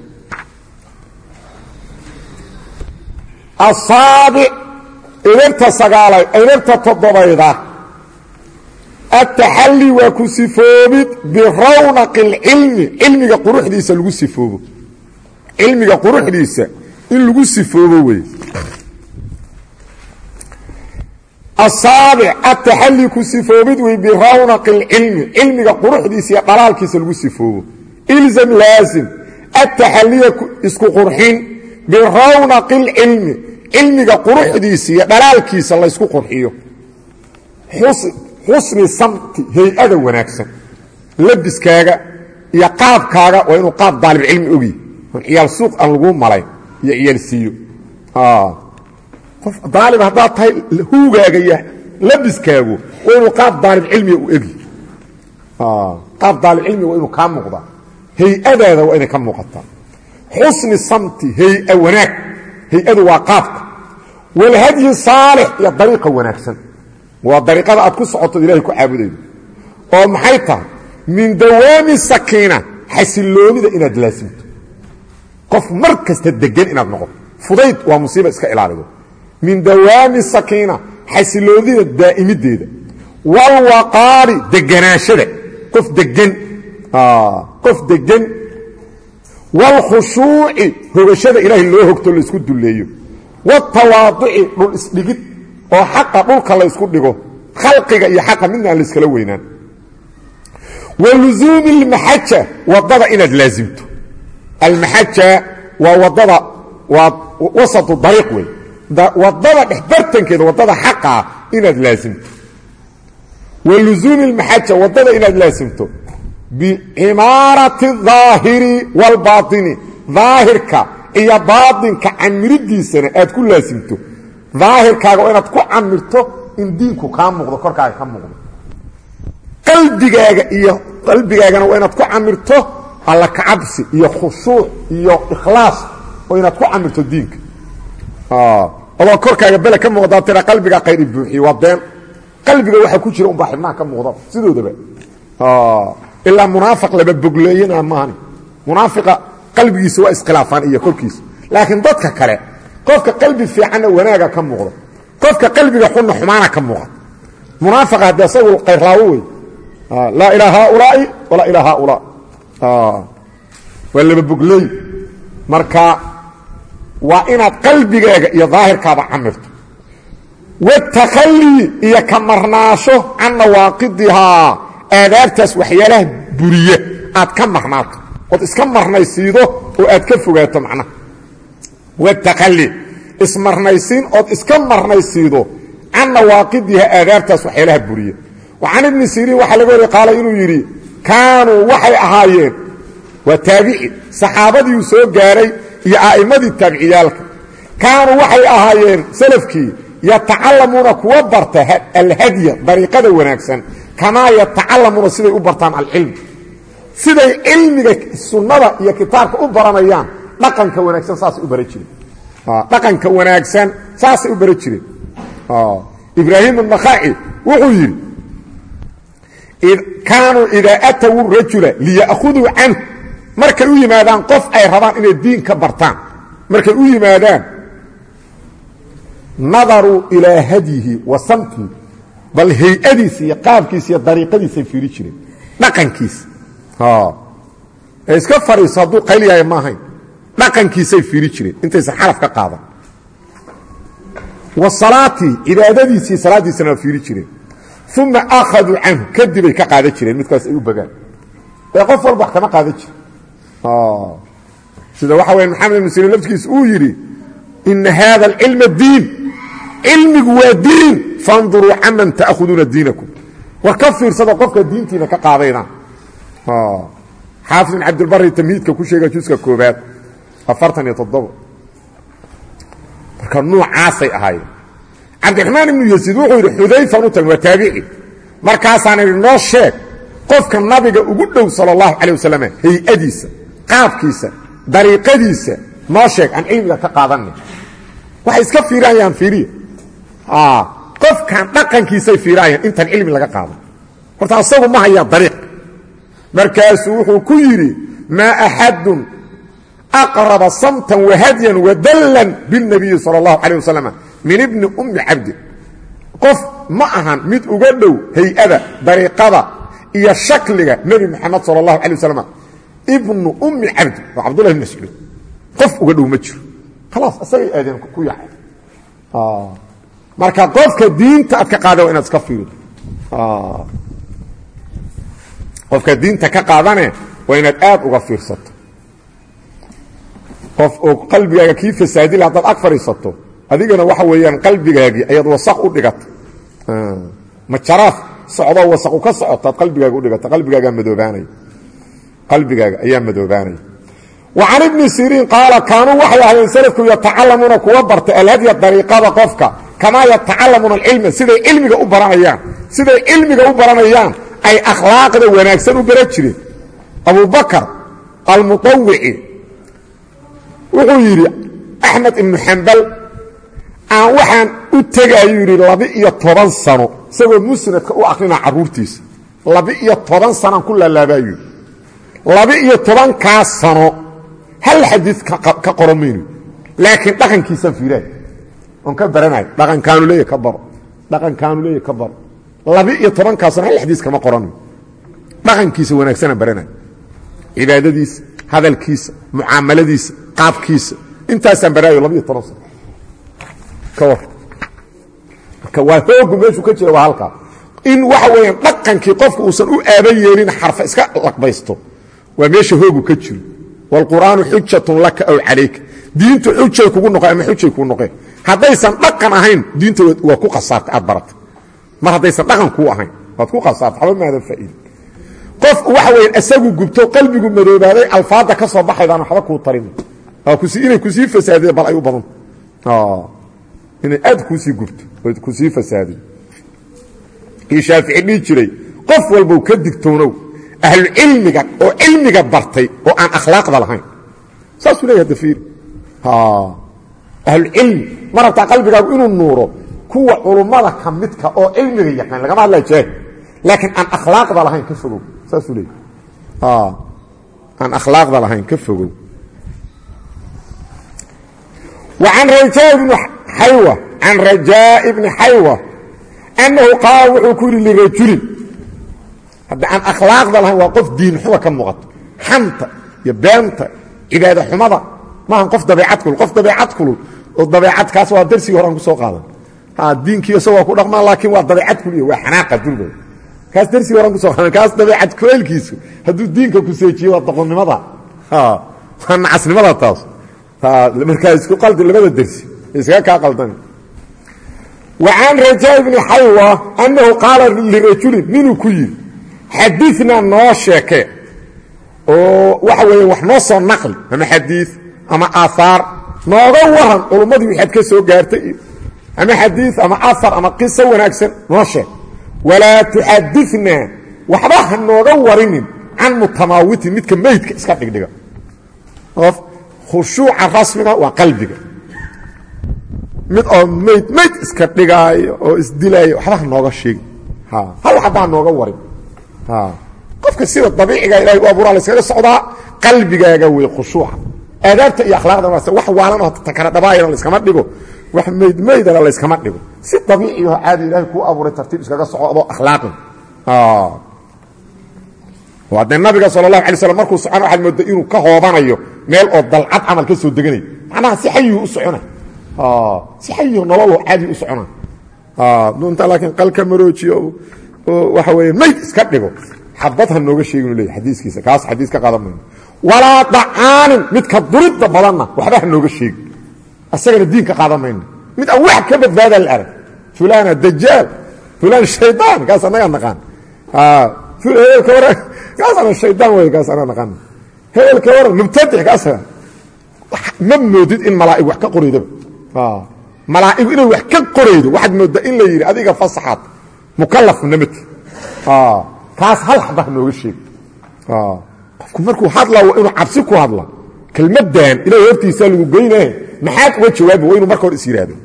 Asaabic idabta sagaalay idabta toddobayda ataxalli waa ku sifoobid birawnaqi اlcilmi cilmiga quruxdiisa lagu sifoobo. Cilmiga quruxdiisa in lagu sifoobo wey asaabic ataxalli ku sifoobid wey birawnaqi اlcilmi cilmiga quruxdiisa iyo dhalaalkiisa lagu sifoobo. Ilzam laazim. Ataxalliya isku qurxin. Birawnaqi اlcilmi cilmiga quruxdiisa iyo dhalaalkiisa laysku qurxiyo. Xusni samti hay'ada wanaagsan. Labiskaaga iyo qaabkaaga waa inuu qaab daalibcilmi ogyi ciyaal suuq aan laguu malayn iyo ciyaal qof daalib haddaad tahay huugaaga iyo labiskaagu waa inuu qaab daalibcilmiga u egyi qaab daalibcilmiga waa inuu kaa muuqdaa hay'adaada waa inay ka muuqataa. Xusni samti hay'a wanaag. Hay'adu waa qaabka. Walhadyi saalix iyo dariiqa wanaagsan. Waa dariiqada aad ku socoto ilahay ku caabudaydo oo maxay tahay? Min dawaami sakiina xasiloonida inaad laasimto. Qof mar kasta degan inaad noqoto. Fudayd waa musiiba iska ilaalido min dawaami sakiina xasiloodida daa'imideeda. Walwaqaari deganaashada qof degan qof degan walkhushuuci rogashada ilaahay loo hogto laysku duleeyo watawaaduci dhul isdhigid oo xaqa dhulka laysku dhigo. Khalqiga iyo xaqa midna aan layskala weynaan. Waluzuumi almaxaja waddada inaad laasimto almaxaja waa waddada waa wasatu dariiq wey wadada dhexbartankeeda wadada xaqaa inaad laasimto waluzuumi اlmaxaja wadada inaad laasimto bicimaarati الظaahiri wاlbaaطini daahirka iyo baaطinka camiridiisana aad ku laasimto daahirkaaga waa inaad ku camirto in diinku kaa muuqdo korkaaga ka muuqdo qalbigaaga iyo qalbigaagana waa inaad ku camirto alla kacabsi iyo khushuuc iyo ikhlaas oo inaad ku camirto diinka adoo korkaaga bele ka muuqdaa tira qalbigaa qayri buuxiye waa been. Qalbiga waxaa ku jira unbaa xibnaha ka muuqda sidoodaba. Ilaa munaafiq laba bogleeyana maahan munaafiqa qalbigiisa waa iskhilaafaan iyo korkiisa. Laakiin dadka kale qofka qalbi fiicanna wanaaga ka muuqda. Qofka qalbiga xunna xumaana ka muuqda. Munaafiqa hadde asagu qayraawo wey laa ilaa haaulaai walaa ilaa haaulaa. Waa laba bogleey. Marka waa inaad qalbigaaga iyo daahirkaaba camirto. Watakhallii iyo ka marnaasho can nawaaqidihaa aadaabtaas waxyaalaha buriya aad ka marnaato. Ood iska marnaysiido oo aad ka fogaato macnaha watakhali ismarnaysiin ood iska marnaysiido can nawaaqidiha aadaabtaas waxyaalaha buriya. Wa can ibni siriin waxaa laga wari qaala inuu yidhi kaanuu waxay ahaayeen. Waa taabici saxaabadiiu soo gaaray iyo a'immadii taabiciyaalka kaanuu waxay ahaayeen salafkii yatacalamuuna kuwa barta alhadya dariiqada wanaagsan kamaa yatacalamuuna siday u bartaan alcilm siday cilmiga sunnada iyo kitaabka u baranayaan dhaqanka wanaagsan saasay u bara jireen dhaqanka wanaagsan saasay u bara jireen ibraahim النakhaci wuxuu yidhi kaanuu idaa atawu rajula liya'khuduu canhu markay u yimaadaan qof ay rabaan inay diin ka bartaan. Markay u yimaadaan nadaruu ilaa hadyihi wa samtihi bal hay'adiisa iyo qaabkiisa iyo dariiqadiisay fiiri jireen dhaqankiisa ee iska fadhiiso hadduu qayl yahay ma ahayn. Dhaqankiisay fiiri jireen intaysan xaraf ka qaadan. Wa salaatii cibaadadiisii salaaddiisana waa fiiri jireen uma akhaduu canhu kadibay ka qaadan jireen. Midkaas ay u bagaan. Ee qof walba wax kama qaadan jire sida waxa waya maxamed ibnu siriin laftigiisa uu yidhi ina hada alcilma diin. Cilmigu waa diin. Fanduruu caman ta'khuduuna diinakum. War ka fiirsada qofka diintiina ka qaadaydaan xaafid bin cabdilbari tamhiidka ku sheega juska koobaad afartan iyo toddobo. Marka nuucaasay ahaayeen. Cabdiraxmaan ibnu yasiid wuxuu yidhi xudayfan u tagn waa taabici. Markaasaan idhi noo sheeg qofka nabiga ugu dhow sala allahu calay wasalam hay'adiisa qaabkiisa dariiqadiisa noo sheeg aan cilmiga ka qaadana waxay iska iirahayaan iiriya ah, qofkan dhaqankiisay fiirahayaan intaan cilmi laga qaadan horta asagu ma hayaa dariiq. Markaasuu wuxuu ku yidhi maa axadun aqraba samtan wahadyan wadallan bilnabiyi sala allahu calayh wasalam min ibni ummi cabdin qof ma ahan mid uga dhow hay'ada dariiqada iyo shakliga nebi moxamed sala allahu calay wasalam ibnu ummi cabdi waa cabdullahi bn mascuud qof uga dhow ma jiro. Khalaas isagay aadeen ku yahay. Marka qofka diinta aad ka qaada waa inaad iska fiirido. Qofka diinta ka qaadane waa inaad aad uga fiirsato. Qof oo qalbigaaga kii fasaadila haddaad ag fadhiisato adigana waxa weeyaan qalbigaagii ayaad wasaq u dhigata ma jaraaf socdoo wasaqu ka socotaad qalbigaaga u dhigata qalbigaagaa madoobaanaya qalbigaaga ayaa madoobaanaya. Wa can ibni siriin qaala kaanuu waxay ahaayeen salafku yatacalamuuna kuwa barta alhadya dariiqada qofka kamaa yatacalamuuna alcilma siday cilmiga u baranayaan siday cilmiga u baranayaan ay akhlaaqda wanaagsan u bara jireen. Abubakar almuطawici wuxuu yidhi axmed ibnu xambal aan waxaan u tegayuu yidhi laba-iyo toban sano isagoo musnadka u akhrina carruurtiisa laba-iyo laba-iyo tobankaas sano hal xadiid ka qoran maynu. Laakiin dhaqankiisaan fiiraay oon ka baranayo dhaqankaanu leeya ka baro. Dhaqankaanu leeya ka baro. Laba-iyo tobankaas sano hal xadiis kama qoranayo dhaqankiisa wanaagsanaan baranayo. Cibaadadiisa hadalkiisa mucaamaladiisa qaabkiisa intaasaan baraayo laba-iyo toban sano. Ka marka waa hoogu meeshuu ka jira waa halkaa. In waxa weeyaan dhaqankii qofku uusan u aaba yeelin xarfa iska laqbaysto waa meesha hoogu ka jiro. Wاlqur'aanu xujatun laka aw calayka. Diintu xujay kugu noqe ama xujay kuu noqeen haddaysan dhaqan ahayn diinta waa ku khasaartay aad baratay mar haddaysan dhaqan kuu ahayn waad ku khasaartay waxba maadan faa'iida qof waxa weya isagu gubto qalbigu madoobaaday alfaadda ka soo baxaydaan waxba kuu tarin inay ku sii fasaadeen bal ay u badan. Inay aad kuusii gubto oy ku sii fasaadeen. Kii shaafici dhihi jiray qof walbow ka digtoonow ahlucilmiga oo cilmiga bartay oo aan akhlaaqda lahayn. Saasuu leeyahay dafiir ahlucilmi ma rabtaa qalbigaagu inuu nuuro kuwa culummada ka midka oo cilmiga yaqaan lagama hadlaya jaahil laakiin aan akhlaaqda lahayn ka fogow. Saasuu leeyahy aan akhlaaqda lahayn ka fogow. Can rajaa ibni xaywa annahu qaala wuxuu ku yidhi lirajulin hadda aan akhlaaqda lahayn waa qof diin xuma ka muuqato xanta iyo beenta cibaada xumada maahan qof dabeecad kulul. Qof dabeecad kulul oo dabeecad kaas waa darsigii horan ku soo qaadan. Diinkii isagoo ku dhaqmaa laakiin waa dabeecad kuliya waa xanaaqa dulba kaas darsigii horan ku soo qaadan. Kaas dabeecad kuleelkiisu hadduu diinka ku seejiye waa doqonnimada waa nacasnimada taas. Markaa isku qaldi labada dersi iskaga kaa qaldan wa can rajaa ibni xaywa annahu qaala lirajulin ninuu ku yidhi xadiinaa noo sheeke oo waxa weeye wax noo soo naqli ama xadiid ama aahaar nooga waran culummadii waxaad ka soo gaartay ama xadiid ama aar ama qiso wanaagsan noo sheeg walaa tuxadinaa waxba ha nooga warinin can mutamaawitin midka meydka iska dhigdhiga. Khushuuca rasmiga waa qalbiga. Mid oo mayd mayd iska dhigaayo oo isdilaayo waxba ha nooga sheegi hal waxba ha nooga warin qofka sida dabiiciga ilahay u abuuraa la yskaga socdaa qalbigaaga wey khushuuca. Aadaabta iyo akhlaaqda wanaagsan wax waalan oo takara dhabaayana layskama dhigo. Wax mayd maydana layskama dhigo. Si dabiiciyaho caadi ilahay kuu abuuray tartiib iskaga soco adoo akhlaaqin waa dee nabiga sal اlahu alay slam markuu socona waxaad mooda inuu ka hoobanayo meel oo dalcad camal ka soo deganayo macnaha si xayihu u socona si xayihu nololo caadi u socona dunta laakiin qalka maroojiyo oo waxa weeye mayd iska dhigo. Xabad nooga sheeginu leey xadiiskiisa kaas xadiis ka qaadan walaa dacaanin midka duridda badanna waxba ha nooga sheegi asagana diin ka qaadan mid aan wax ka badbaadaa la arag. Fulana dajaal fulan shaydaan kaas annagaa naqaan. Hebelka waran kaasana shaydaan wey kaas anaa naqaan. Hebelka waran mubtadix kaasa ma moodid in malaa'ig wax ka qoraydaba malaa'igu inay wax ka qoraydo waxaad mooddaa in la yidhi adiga fasaxaad mukalafna mati kaas hal xaba ha nooga sheeg. Qofku markuu hadla waa inuu cabsi ku hadla kelmaddan ilahay hortiisaa lagu geynaye maxaad uga jawaabi waa inuu marka hor is yidhaahdo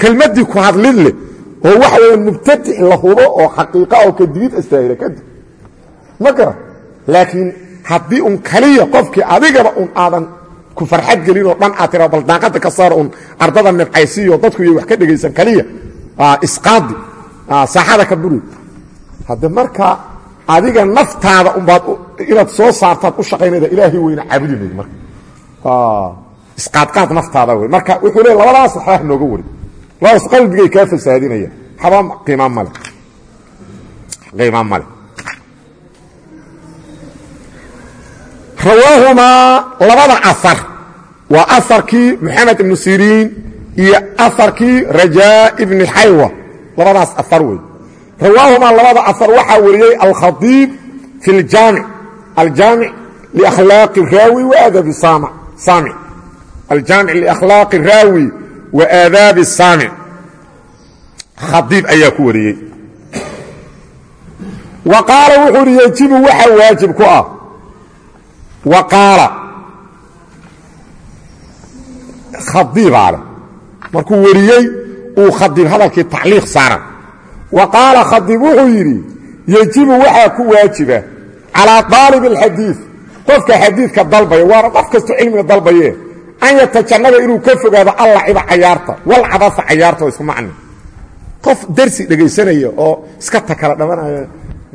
kelmaddii ku hadlid leh oo waxa weya mubtadix la hubo oo xaqiiqa oo kadibid astaahila kadib. Ma gara laakiin haddii un kaliya qofkii adigaba un aadan ku farxad gelin oo dhan aad tira bal daaqadda ka saar un ardada nibcaysiyo dadku saaxada ka buri. Hadde marka adiga naftaada unbaad inaad soo saartaad u shaqaynayda ilaahay weyna caabudi mayd marka. Isqaadqaad naftaada wey. Marka wuxuu leey labadaas waxba ha nooga wari labadaas qalbigay kaa fasaadinayaan waxba qiima male. Qiima male. Rawaahumaa labada aar waa aarkii moxamed ibnu siriin iyo aarkii rajaa ibni xaywa labadaas aar wey rawaahumaa labada aar waxaa wariyey alkhaiib fi ljaamic aljaamic liakhlaaqi raawi waadabi saamic aljaamic liakhlaaqi raawi wa aadaabi saamic khadiib ayaa ku wariyey. Wa qaala wuxuu uhi yejibu waxaa waajib ku ah. Wa qaala khadiibaa leh markuu wariyey uu khadiib hadalkii tacliiq saaran. Wa qaala khadiib wuxuu yidhi yejibu waxaa ku waajiba calaa daalib alxadiid qofka xadiidka dalbaya waana qof kastoo cilmiga dalbaye an yatajannaba inuu ka fogaado allaciba cayaarta walcabasa cayaarta oo isku macni. Qof darsi dhegaysanaya oo iska takala dhamanaya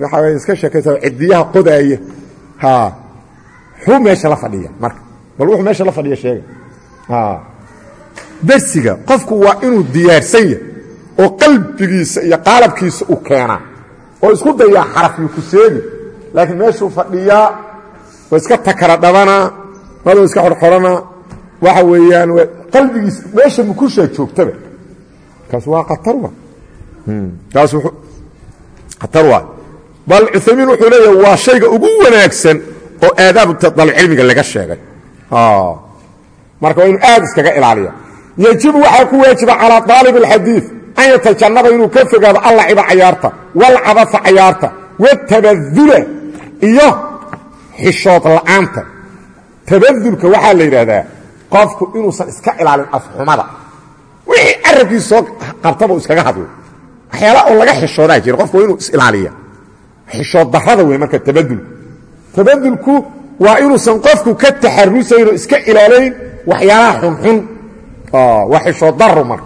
waxaa iska sheekaysa cidiyaha qodaaya ha xuu meesha la fadhiya marka darsiga qofku waa inuu diyaarsan yahay oo qalbigiisa iyo qaalabkiisa u keenaa oo isku dayaa xarafyu ku seegi laakiin meeshuu fadhiyaa oo iska takala dhabanaa madoo iska xorxoranaa waxa weeyaan qalbigiisa meesha mukushaa joogtaba kaas waa atar wa kaas khatar waay bal cuthaymiin wuxuu leeyahay waa shayga ugu wanaagsan oo aadaabu dalcilmiga laga sheegay. Marka waa inuu aad iskaga ilaaliya yejibu waxaa ku waajiba calaa aalib اlxadiid an yatajannaba inuu ka fogaado allaciba cayaarta walcabasa cayaarta watabadula iyo xishood la'aanta tabadulka waxaa la yidhaahdaa qofku inuusan iska ilaalin afxumada wixii carabkiisa soo qabtaba u iskaga hadlo waxyaala oo laga xishoodaa jira qofku waa inuu isilaaliya xishood darada wey marka tabadulku tabadulku waa inuusan qofku ka taxarusayn oo iska ilaalayn waxyaalaha waa xishood daro marka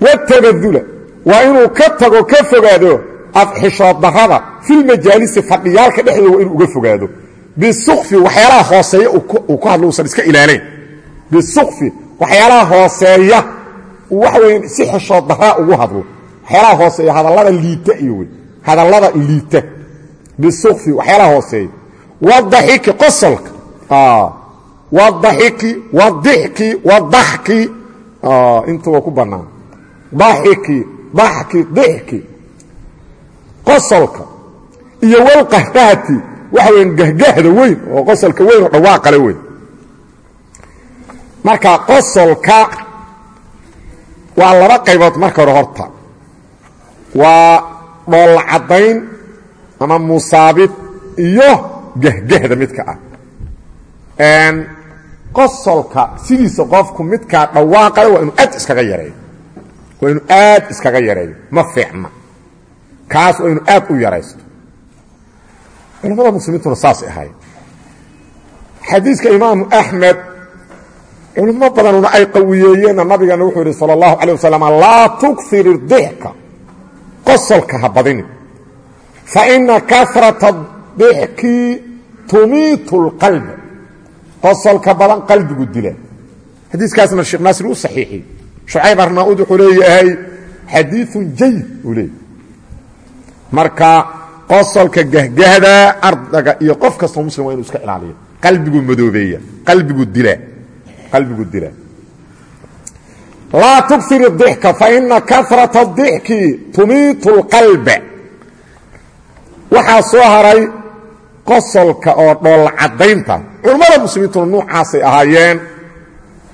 watabadula waa inuu ka tago ka fogaado xishood darada filmajaalisi fadhiyaalka dhexdooda waa inuu uga fogaado. Bisukfi waxyaalaha hooseeya uu ku hadlo usan iska ilaalayn bisukfi waxyaalaha hooseeya waxa weya si xishood daraa ugu hadlo. Waxyaalaha hooseeya hadallada liita iyo wey hadallada liita wadaxiki wadixki wadaxki intuba ku bannaan. Daxiki daxki dixki qosolka iyo walqahqahati waxa weyan gahgahda weyn oo qosolka weyn oo dhawaaqale weyn. Marka qosolka waa laba qaybood marka hore horta. Waa dhoolla caddayn ama musaabid iyo gahgahda midka ah qosolka sidiisa qofku midkaa dhawaaqale waa inuu aad iskaga yareeyo. Waa inuu aad iskaga yareeyo. Ma fiicna. Kaas waa inuu aad u yaraysto. Culamada muslimiintuna saasay ahaayeen. Xadiiska imaamu axmed culimo badanuna ay qawiyeeyeenna nabigana wuxuu yidhi sala allahu calay wasalam laa tukir idixka qosolka ha badini fa ina kasrata dixki tumiitu اlqalba qosolka badan qalbigu dila xadiiskaasna sheekh naasir u saxiixiyey shucayb arnaa-ud wuxuu leeyahay xadiiثun jayid uu leeyahy marka qosolka gahgahda ardaga iyo qof kastoo muslim waa inu iska ilaaliyo qalbigu madoobeeya qalbigu dila qalbigu dila laa tukir الdixka faina kasrata الdixki tumiitu اlqalba waxaa soo haray qosolka oo dhoolla caddaynta. Culammada muslimiintuna nuucaasay ahaayeen.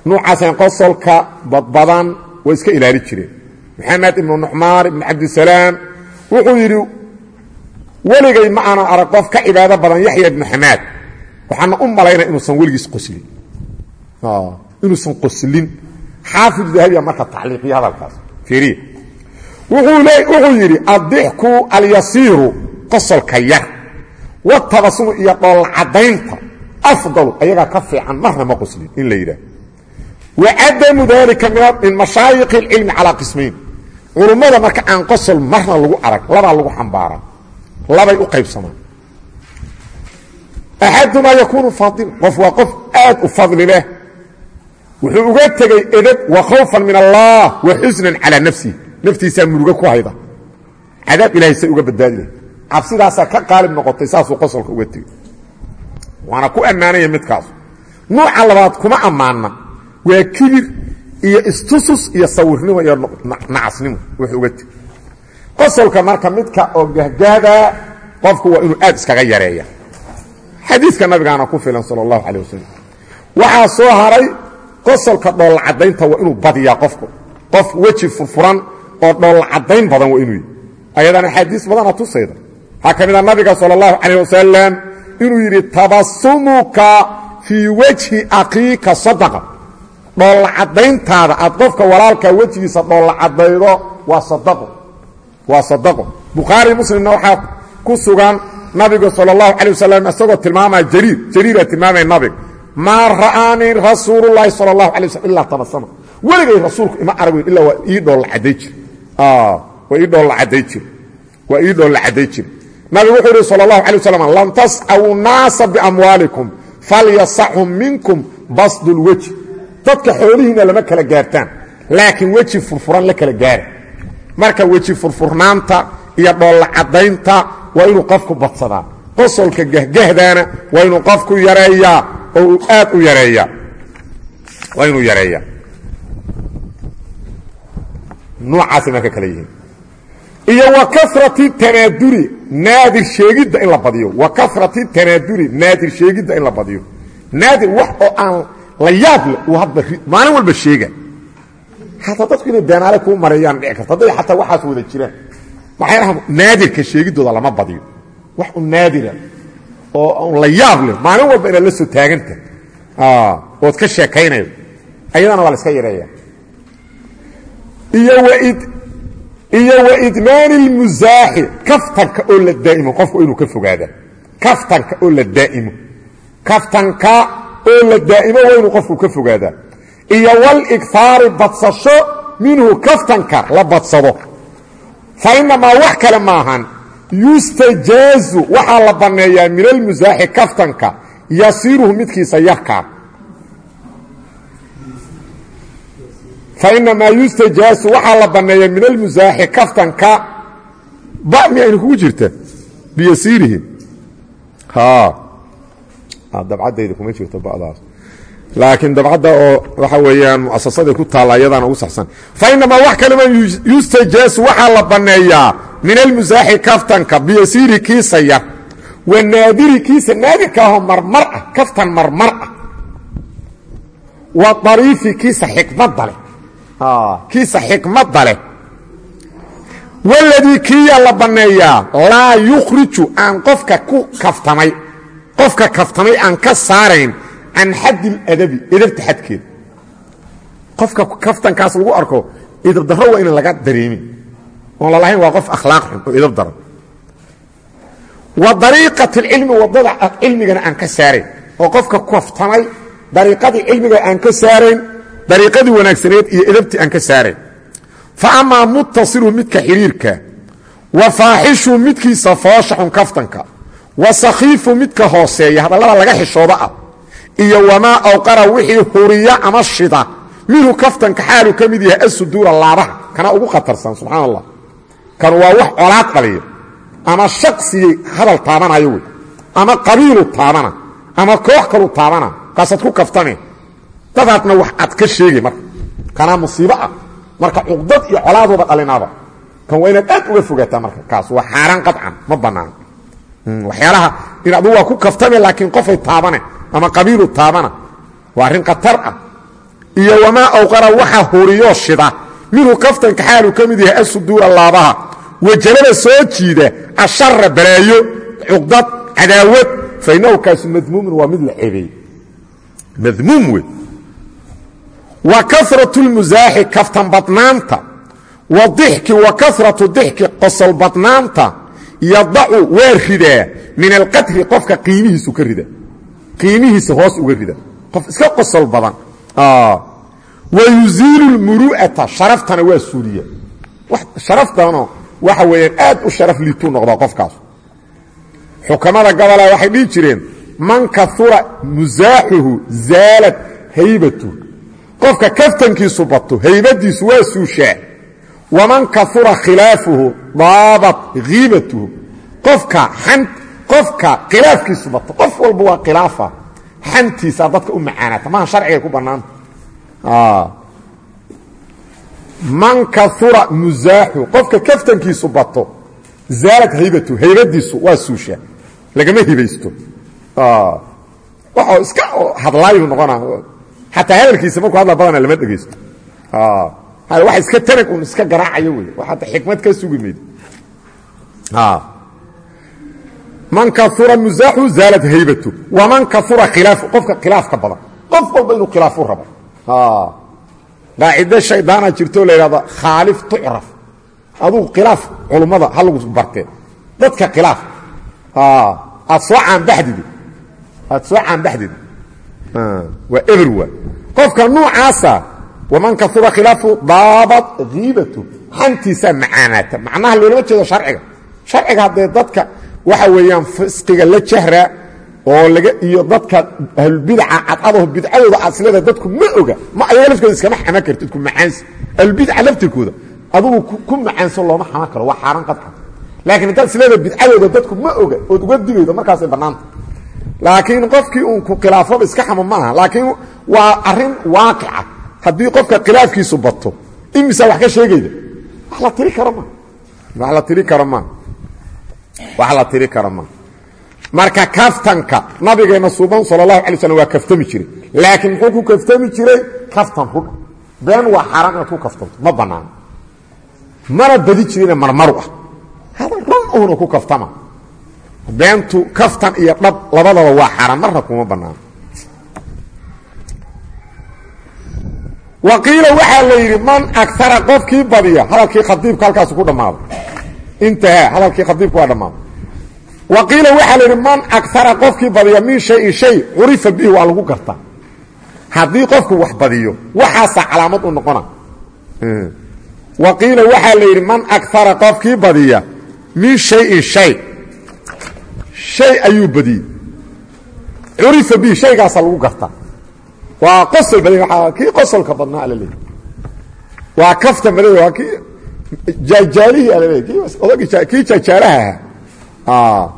Nuucaasay qosolka badbadan way iska ilaali jireen. Maxamed ibnu nucmaan ibnu cabdisalaam wuxuu yidhi weligay ma aanan arag qof ka cibaado badan yaxya ibnu xamaad. Waxaana u malaynaya inuusan weligiis qoslin inuusan qoslin xaafid dahabiya marka tacliiqiya hadalkaas. Fiiriya wuxuu yidhi addixku alyasiiru qosolka yar watabasumu iyo dhoolla caddaynta afdalu ayagaa ka fiican marna ma qoslin in la yidhaah wa cadamu dalika min mashaayikh اlcilmi calaa qismayn. Culummada marka aan qosol marna lagu arag labaa lagu xambaaraa labay u qaybsamaan. Axadumaa yakuunu faadila qof waa qof aad u fadli leh. Wuxuu uga tegey edab wa khawfan min allah wa xusnan calaa nafsihi naftiisaa muruga ku hayda. Cadaab ilahay say uga badbaadi lahay cabsidaasaa ka qaalib noqotay saasuu qosolka uga tegey. Waana ku ammaanaya midkaasu nuuca labaad kuma ammaanna. Waa kibir iyo istusus iyo sawirnimo iyo nacasnimo wuxuu uga tegey. Qosolka marka midka oo gahgaada qofku waa inuu aad iskaga yareeya. Xadiidka nabigaana ku filan sala allahu calay wasalam waxaa soo haray qosolka dhoolacaddaynta waa inuu badiyaa qofku. Qof weji furfuran oo dhoolacaddayn badan waa inuu ayadana xaadiis badana tusayda waxaa ka mida nabiga sal اllahu calayh wasalam inuu yidhi tabasumuka fii wejhi akiika sadaqa dhoolla caddayntaada aad qofka walaalkaa wejigiisa dhoolla caddaydo waa sadaqo waa sadaqo bukhaari muslimna waxaa ku sugan nabigu sal اllahu calay wasalam isagoo tilmaamaya jariir jariira tilmaamaya nabiga maa ra'aanii rasuulu llaahi sal اllahu alay waslm ilaa tabasama weligay rasuulku ima arag weyn illaa waa ii dhoolla cadday jir waa ii dhoolla cadday jir waa ii dhoolla cadday jir nabigu wuxuu yidhi sal اllahu alay wasalam lan tascaw naasa biamwaalikum falyasaxum minkum basdu lwejhi dadka xoolihiina lama kala gaartaan laakiin weji furfuran la kala gaara marka weji furfurnaanta iyo dhoolla caddaynta waa inuu qofku badsadaa. Qosolka gahgahdaana waa inuu qofku yareeyaa oo aad u yareeyaa. Waa inuu yareeyaa. Nuucaasay marka kale yihiin. Iyo wa karati tanaaduri naadir sheegidda in la badiyo. Wa karati tanaaduri naadir sheegidda in la badiyo. Naadir wax oo aan la yaab leh uu hadba maalin walba sheega. Xataa dadku inay beenaale kuu mareeyaan dhici karta. Hadday xataa waxaas wada jiraan. Maxay naadirka sheegiddooda lama badiyo. Wax u naadira oo un la yaab leh maalin walba inaad la soo taaganta. Ood ka sheekaynayo. Ayadana waa la iska yareeya iyo iyo waidmaani اlmusaaxi kaftanka oo la daa'imo qofku inuu ka fogaada. Kaftanka oo la daa'imo. Kaftanka oo la daa'imo waa inuu qofku ka fogaadaa iyo walighaari badsasho minhu kaftanka la badsado. Fa inamaa wax kale maahan yustajaazu waxaa la banneeyaa min almusaaxi kaftanka. Yasiiruhu midkiisa yarkaa fa inamaa yustajaazu waxaa la banneeyaa min almusaaxi kaftanka ba miyayna kugu jirta biyasiirihi dabcaddayda kuma jirto badaas laakiin dabcadda oo waxa weeyaan muasasaday ku taalla ayadaana ugu saxsan. Fa inamaa wax kalema yustajaasu waxaa la banneeyaa min almusaaxi kaftanka biyasiiri kiisa yar wa naadiri kiisa naadirkaahoo marmar ah kaftan marmar ah wa dariifi kiisa xikmadda leh kiisa xikmadda leh. Waladii kiyaa la banneeyaa laa yukhriju aan qofka ku kaftamay qofka kaftamay aan ka saarayn can xaddi اladabi edabta xadkeeda qofka kaftankaas lagu arko idabdarro waa inaan laga dareemin oon lalahayn waa qof akhlaaq xun oo idab daran. Wa dariiqat اlcilmi waddada cilmigana aan ka saarayn. Oo qofka kaftamay dariiqadii cilmiga aan ka saarayn dariiqadii wanaagsaneed iyo edabtii aan ka saarayn fa amaa muttasilu midka xidhiirka wa faaxishu midkiisa fooshaxun kaftanka wa sakhiifu midka hooseeya hadallada laga xishooda ah iyo wamaa awqara wixii huriya ama shida minhu kaftanka xaaluu ka mid yahay asuduura laabaha kana ugu khatarsan subxaan allah kan waa wax colaad qaliya ama shaqsigay hadal taabanayo wey ama qabiilu taabana ama koox kalu taabana kaasaad ku kaftame dadaadna wax ad ka sheegay marka. Kanaa musiibo ah. Marka cuqdad iyo colaadooda dhalinaaba. Kan waa inaad aad uga fogaataa marka kaas. Waa xaaraan qaطcan ma bannaan waxyaalaha in adu waa ku kaftame laakiin qofay taabane ama qabiilu taabana waa arrin khatar ah. Iyo wamaa awqara waxa huriyoo shida. Minhu kaftanka xaaluu ka mid yahay asuduura laabaha. Wajalada soo jiida ashara balaayo cuqdad cadaawad fa innahu kaasu madmuumun waa mid la cebeey madmuum wey wa karatu lmusaaxi kaftan badnaanta. Wa dixki wa karatu dixki qosol badnaanta yadacu waa ridaa. Min alqadri qofka qiimihiisu ka rida qiimihiisa hoos uga rida. Qof iska qosol badan. Wa yuziilu lmuru'ata sharaftana waa suuliya. Sharaftano waxa weeyaan aad u sharaf liituu noqdaa qofkaas. Xukamada gobola waxay dhihi jireen man kaura musaaxuhu zaalad haybatu qofka kaftankiisu bato haybadiisu waa suushaa. Waman kaura khilaafuhu daabat hiibatuhu qofka qofka khilaafkiisu bato qof walba waa khilaafa. Xantiisaa dadka u macaanaata maha sharcigay ku bannaanta man kaura musaaxu qofka kaftankiisu bato zaalad haybatu haybadiisu waa suushaa. Lagama hibaysto waxoo iska hadlaayu noqona xataa hadalkiisa markuu hadla badana lama dhegaysto wax iska tanag un iska garaacayo wey hata xikmad ka sugi mayd man kaura musaaxu zaalad haybatu waman kaura khilaafu qofka khilaafka badan. Qof walba inuu khilaaf u rabo qaacido shaydaana jirto la yidhahda khaalif tucraf. Adugu khilaaf culummada ha lagu bartee. Dadka khilaaf. Aad soo caanbaxdidi. Aad soo caanbaxdidi waa everwa qofka nuucaasa waman kaura khilaafu daabad hiibatu xantiisaa macaanaata. Macnaha loolama jeedo sharciga. Sharciga haddee dadka waxa weeyaan fisqiga la jahra oo laga iyo dadka ahlulbidaca cadcadaho bidcadooda isleedahay dadku ma oga. Ma ayaga laftooda iskama xaman kartid ku macaansi. Ahlulbidaca laftirkooda adugu ku macaanso looma xaman karo. Waa xaaraan qadca laakiin haddaad isleedahay bidcadooda dadku ma oga ood uga digaydo markaasay bannaanta laakiin qofkii uun ku khilaafaba iska xama maaha. Laakiin waa arrin waaqica haddii qofka khilaafkiisu bato imisaa wax ka sheegayda? Wax la tiri karo ma. Wax la tiri karo ma. Wax la tiri karo ma. Marka kaftanka nabigeenna suuban sal اlahu alay slm waa kaftami jiray. Laakiin muxuu ku kaftami jiray kaftan run been waa xaaraan inaad ku kaftanto ma banaano mana badi jirine marmaru ah. Hadal run uuna ku kaftama beentu kaftan iyo dhab labadaba waa xaaraan marna kuma banaano waqiila waxaa la yidhi man agara qofkii badiya hadalkii khadiibka halkaasu ku dhammaaday intahaa hadalkii khadiibka waa dhammaaday waqiila waxaa la yidhi man agara qofkii badiya min shayin shay curifa bihi waa lagu gartaa. Haddii qofku wax badiyo waxaasaa calaamad u noqona. Waqiila waxaa la yidhi man agara qofkii badiya min shayin shay shay ayuu badiyey. Curifa bihi shaygaasaa lagu gartaa. Waa qosol bad kii qosolka badnaa alaleey waa kafta mad waa kii jaajaalihii alaleey kii jaajaalaha ahaa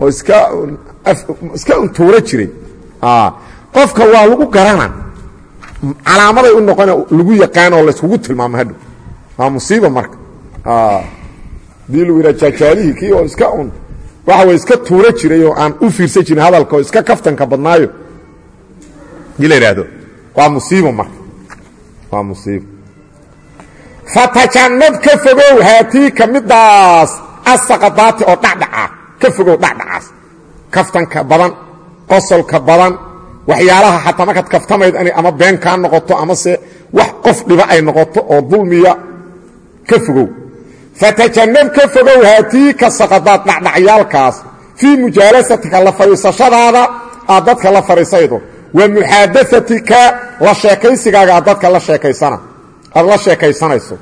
oo iska iska untuuro jiray. Qofka waa lagu garana. Calaamaday u noqona lagu yaqaan oo layskugu tilmaamo hadhow. Waa musiiba marka. Hadii lagu yidhaha jaajaalihii kii oo iska un waxa way iska tuuro jiray oo aan u fiirsan jirin hadalka oo iska kaftanka badnaayo. Dii la idhaahdo waa musiibo marka. Waa musiibo. Fatajannab ka fogow haatii ka midaas oo dhacdhaca ka fogow dhacdhacaas kaftanka badan qosolka badan waxyaalaha xataa markaad kaftamayd inay ama been kaa noqoto amase wax qof dhiba ay noqoto oo dulmiya ka fogow fatajannab ka fogow haatii ka saqadaad dhacdhacyaalkaas fii mujaalasatika la fadhiisashadaada aad dadka la fadhiisaydo wa muxaadaatika la sheekaysigaaga aad dadka la sheekaysana aad la sheekaysanayso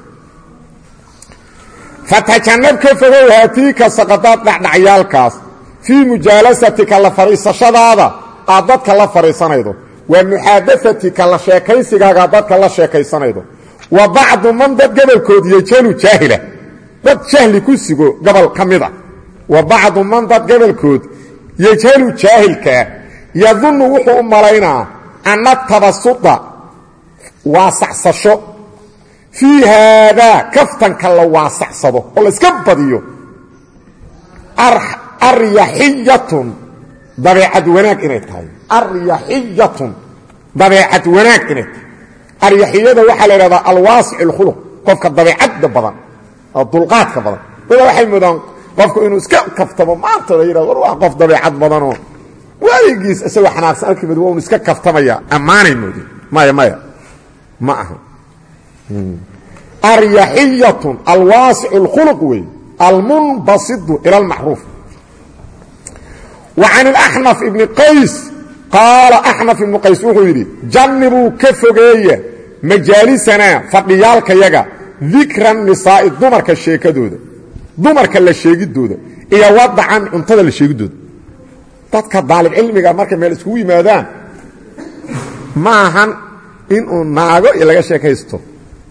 fatajannab ka fogow haatiika saqadaad dhacdhacyaalkaas fii mujaalasatika la fadhiisashadaada aad dadka la fadhiisanaydo wa muxaadaatika la sheekaysigaaga aad dadka la sheekaysanaydo wa bacdu man dad gobolkood jaahila dad jahli ku sigo gobol ka mid a. Wa bacdu man dad gobolkood yejhalu jaahilkaa yadunnu wuxuu u malaynaa anna tabasuda waasacsasho fii haadaa kaftanka la waasacsado oo layska badiyo. Aryaxiyatun dabeecad wanaag inay tahay. Aryaxiyatun dabeecad wanaag inay tahay. Aryaxiyada waxaa la idhahdaa alwaasic اlkhuluq qofka dabeecadda badan oo dulqaadka badan dada waxay moodaan qofku inuu iska kaftamo maanta la yidhahdo war waa qof dabeecad badanoo weligiis isagoo xanaaqsan arki mid waa un iska kaftamaya ammaanay moodin maya maya ma aha aryaxiyatun alwaasic اlkhuluq wey almunbasidu ila اlmacruuf wa can اlaxnaf ibni qays qaala axnaf ibnu qays wuxuu yidhi jannibuu ka fogeeya majaalisanaa fadhiyaalkayaga dikra nisaa'i dumarka sheekadooda dumarka la sheegidooda iyo wadacan cuntada la sheegidooda. Dadka daalib cilmiga markay meel iskugu yimaadaan ma ahan inuu naago laga sheekaysto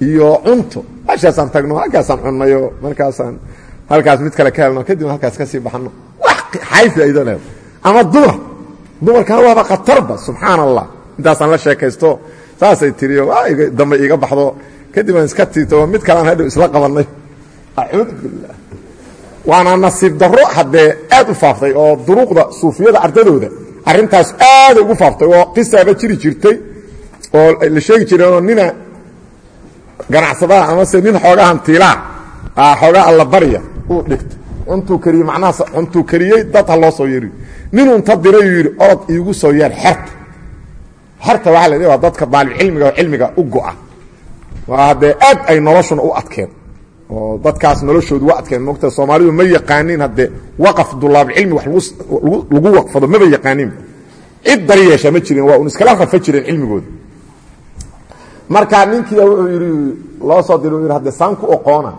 iyo cunto. Hashaasaan tagno halkaasaan cunnayo markaasaan halkaas mid kale ka helno halkaas ka sii baxno. Xay faa'iido leeda ama dumar dumarkana waaba khatarba subxaan allah intaasaan la sheekaysto saasay tiriyo dambe iiga baxdo kadib aan iska tiito mid kalean hadhow isla qabannay. Acuudu bilah waana nasiib darro haddee aad u faaftay oo duruuqda suufiyada ardadooda arrintaas aaday ugu faaftay oo qisaaba jiri jirtay oo la sheegi jireenoo nina ganacsadaha amase nin xoogaa hantiilaa xoogaa alla barya uu dhigtay. Cuntuu kariyey macnaha cuntuu kariyey dad ha loo soo yeeriyo. Ninuu inta dirayuu yidhi orod iigu soo yeer xerta. Xerta waxaa la waa dadka daalibcilmiga oo cilmiga u go'a waa haddee aad ay noloshuna u adkeen. Oo dadkaas noloshoodu u adkeen. Mogta soomaalidu ma yaqaaniin haddee waqaf dulaabcilmi wax lagu waqfado maba yaqaaniin. Cid dari yeesha ma jirin waa un iskala rafa jireen cilmigooda markaa ninkiia wuxuu yidhi loo soo dira yidhi hadde saan ku oqoona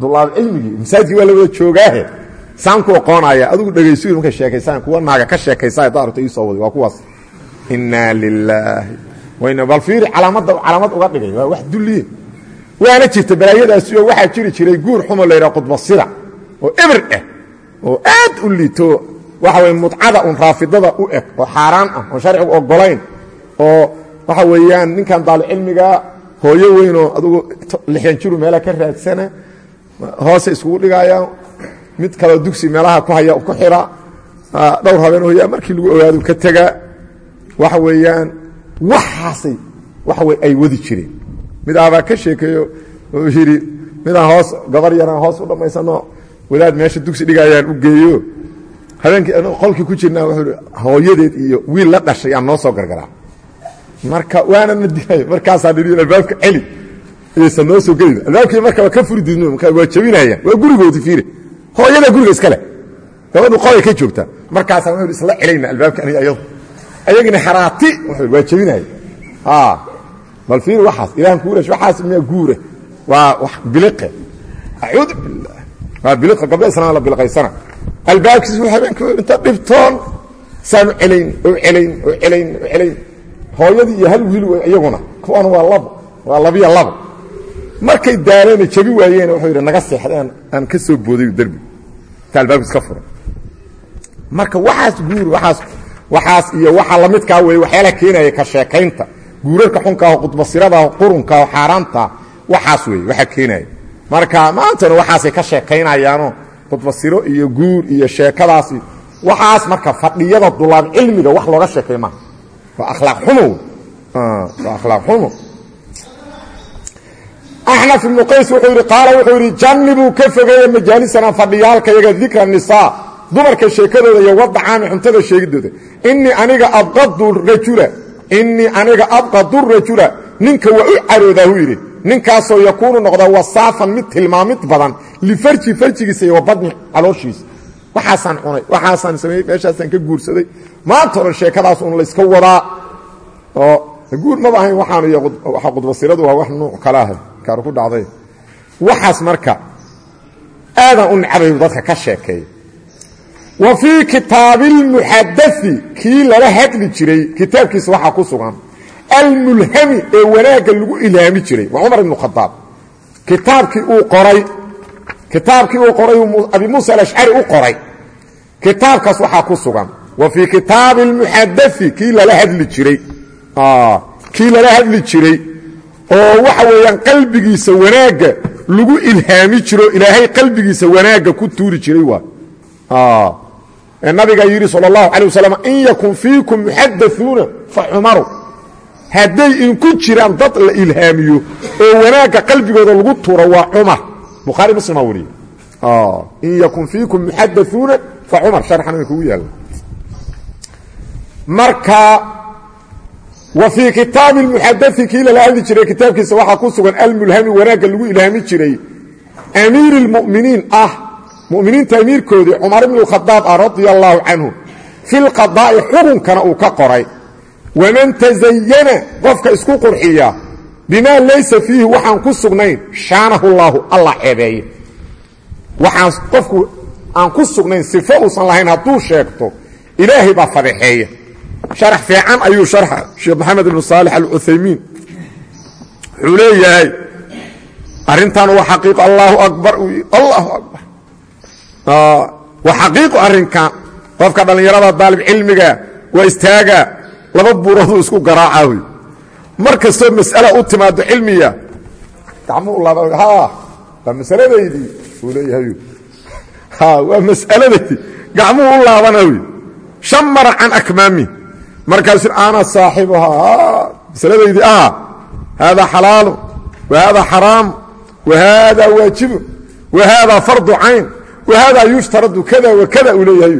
dulaab cilmigii masaajidkii waa la wada joogaahe. Saan ku oqoonaya adigu dhegaysuyi markay sheekaysaan kuwa naaga ka sheekaysaa da aragto ii soo waday waa kuwaas. Inaa lilaahi wayna bal fiiri calaamadda calaamad uga dhigay. Waa wax dulliye waana jirta balaayadaasi oo waxaa jiri jiray guur xumo la yidhaha qudbasida oo eber ah oo aad u liito. Waxa weye mudcada un raafidada u eg oo xaaraan ah oon sharcigu ogolayn oo waxa weeyaan ninkan daalicilmiga hooyo weynoo adugu lixdan jiru meelaha ka raadsana hoose iskugu dhigaya mid kaleo dugsi meelaha ku haya ku xira dhowr habeen hooyaa markii lagu ogaado ka tegaa waxa weeyaan waxaasay waxa wey ay wadi jireen. Mid aabaa ka sheekeeyo oo yidhi midaan hoos gabar yaraan hoos u dhammaysano wadaad meesha dugsi dhigayaan u geeyo. Habeenkii qolkii ku jirnaa wuxuu hi hooyadeed iyo wiil la dhashay aan noo soo gargaraa. Marka waana na dilay markaasaa nidhi albaabka celi ayaysan noo soo gelin. Albaabkii markaba ka furi diidno waa jabinayaan waa gurigoodi fiire hooyada guriga iska leh. Gabadhu qolay ka joogtaa. Markaasaa wuxuu isla celayna albaabka aniga ayadu ayagina xaraati waa jabinaya bal fiir waxaas ilahan kuurash waxaas miya guura waa wax biliqe. Acuudu billah. Waa biliqa gabdha islaam la bilqaysana albaabkiis wuxuu habeenka inta dhibtoon. Saanu celayn oo celayn oo celayn oo celayn. Hooyadii iyo hal wiil wey iyaguna kuwan waa labo waa labiya labo markay daaleyna jabi waayeen wuxuu yidhi naga seexdeen aan ka soo booday derbi ta albaabkiis ka furan. Marka waxaas guur waxaas waxaas iyo waxa lamidkaa weeye waxyaalaha keenaya ka sheekaynta guurarka xunkaaho qudbasiradaho qurunkaho xaaraanta waxaas weeye waxaa keenaya. Marka maantana waxaasay ka sheekaynayaanoo qudbasiro iyo guur iyo sheekadaas waxaas marka fadhiyada dulaab cilmiga wax looga sheekay maaha akhlaaq xumo waa akhlaaq xumo. Axnaf ibnu qays wuxuu yidhi qaala wuxuu yidhi jannibuu ka fogeeya majaalisana nisaa dumarka sheekadooda iyo wadacaami cuntada sheegidooda. Inii aniga abqadu rajula. Inii aniga abqadu rajula. Ninka waa u caroodaahuu yidhi. Ninkaasoo yakuunu noqda wasaafan mid tilmaamid badan. Lifarji farjigiisa iyo wabadni calooshiisa. Waxaasaan cunay waxaasaan sameeyey meeshaasaan ka guursaday. Maanta o dhan sheekadaas un layska wadaa. Oo guur maba ahayn waxaan iyo waxa qudbasiradu waa wax nuuc kale ah kaaru ku dhacday. Waxaas marka aadaan u nacabayu dadka ka sheekeeya wa fii kitaabilmuxadai kii lala hadli jiray kitaabkiisa waxaa ku sugan almulhami ee wanaagga lagu ilhaami jiray waa cumar ibnu khadaab kitaabkii uu qoray kitaabkii uu qoray abi muusa alashcari u qoray. Kitaabkaas waxaa ku sugan wa fii kitaabi almuxadai kii lala hadli jiray. Kii lala hadli jiray oo waxa weeyaan qalbigiisa wanaagga lagu ilhaami jiro ilaahay qalbigiisa wanaagga ku tuuri nabiga yidhi sal اlahu alيه waslm in yakun fiikum muxadauuna fa cumaru hadday inku jiraan dad la ilhaamiyo oo wanaagga qalbigooda lagu tuuro waa cumar bukhaari muslimaa wariye in yakun fiikum muxadauuna fa cumar sharxan way kugu yaalla marka wa fii kitaabi اmuxadai kii lala hadli jiray kitaabkiisa waxaa ku sugan almulhami wanaagga lagu ilhaami jiray amiir اlmuminiin ah muminiinta amiirkoodii cumar ibn khadaab ah radia allaahu canhu fi lqadaa'i xukunkana uu ka qoray. Waman tasayana qofka isku qurxiya bimaa laysa fiihi waxaan ku sugnayn shaanahu llaahu allah ceebeeye waxaan qofku aan ku sugnayn sifo uusan lahayn hadduu sheegto ilaahay baa fadaxeeya sharax fiican ayuu sharxa sheekh maxamed ibnu saalix alcuthaymiin wuxuu leeyahay arrintan waa xaqiiqo allaahu yidhi allahu akbar waa xaqiiqo arrinkan qofka dhallinyarada daalib cilmiga waa istaaga laba buurooduu isku garaaca wy mar kastoo mas'ala u timaado cilmiya gacmuu laaba waa masaladaydii uu leeyahay. Waa mas'aladaydii gacmuhu u laabana wy shamara can akmaami. Markaasu ana saaxibuhaa masaladaydii aha haadaa xalaalu wa haadaa xaraamu wa haadaa waajibu wa haadaa fardu cayn wa haadaa yushtaradu kada wa kada uu leeyahay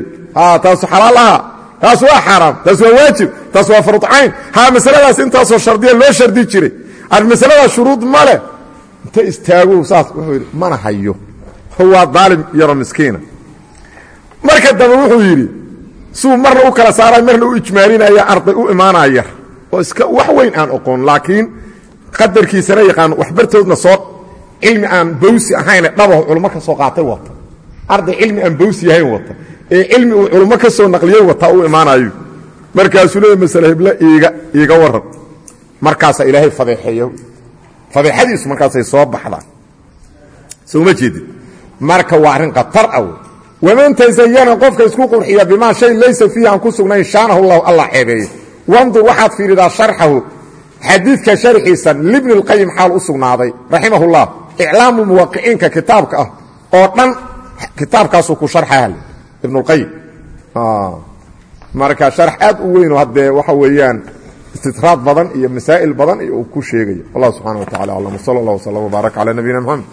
taasu xalaal aha taas waa xaaraam taas waa waajib taas waa fardu cayn ha masaladaas intaasoo shardiya loo shardi jiray ar masaladaas shuruud ma leh inta istaagu saas wuxuu yidhi mana hayo waa daalim yaro miskiina marka dambe wuxuu yidhi suu marna u kala saaraya marna u ijmaalinaya arday u imaanaya oo iska wax weyn aan oqoon laakiin qadarkiisana yaqaano waxbartoodna soo cilmi aan bawsi ahayne dhabaho culummo ka soo qaatay wata arday cilmi aan bawsi yahayn wata. Ee cilmi uu culummo ka soo naqliyey wata u imaanayo markaasuu leeya masale hebla iiga iiga waran markaasaa ilaahay fadeexeeya fadeexadiisu markaasay soo baxdaan. Soo ma jeedid marka waa arrin khatar ah waman tasayana qofka isku qurxiya bimaa shay laysa fiihi aan ku sugnayn shaanahu llahu allah ceebeeye wandur waxaad fiiridaa sharxahu. Xadiidka sharxiisa libni اlqayim xaal u sugnaaday raximah اllah iclaamu muwaqiciinka kitaabka ah oo dhan kitaabkaasuu ku sharxaal ibn اlqayim marka sharx aad u weynoo haddee waxa weeyaan istitraad badan iyo masaa'il badan iyo uu ku sheegayo wallah subxana wa tacala aclam wsala اllah wslm wbaarak calى nabiyina mxamed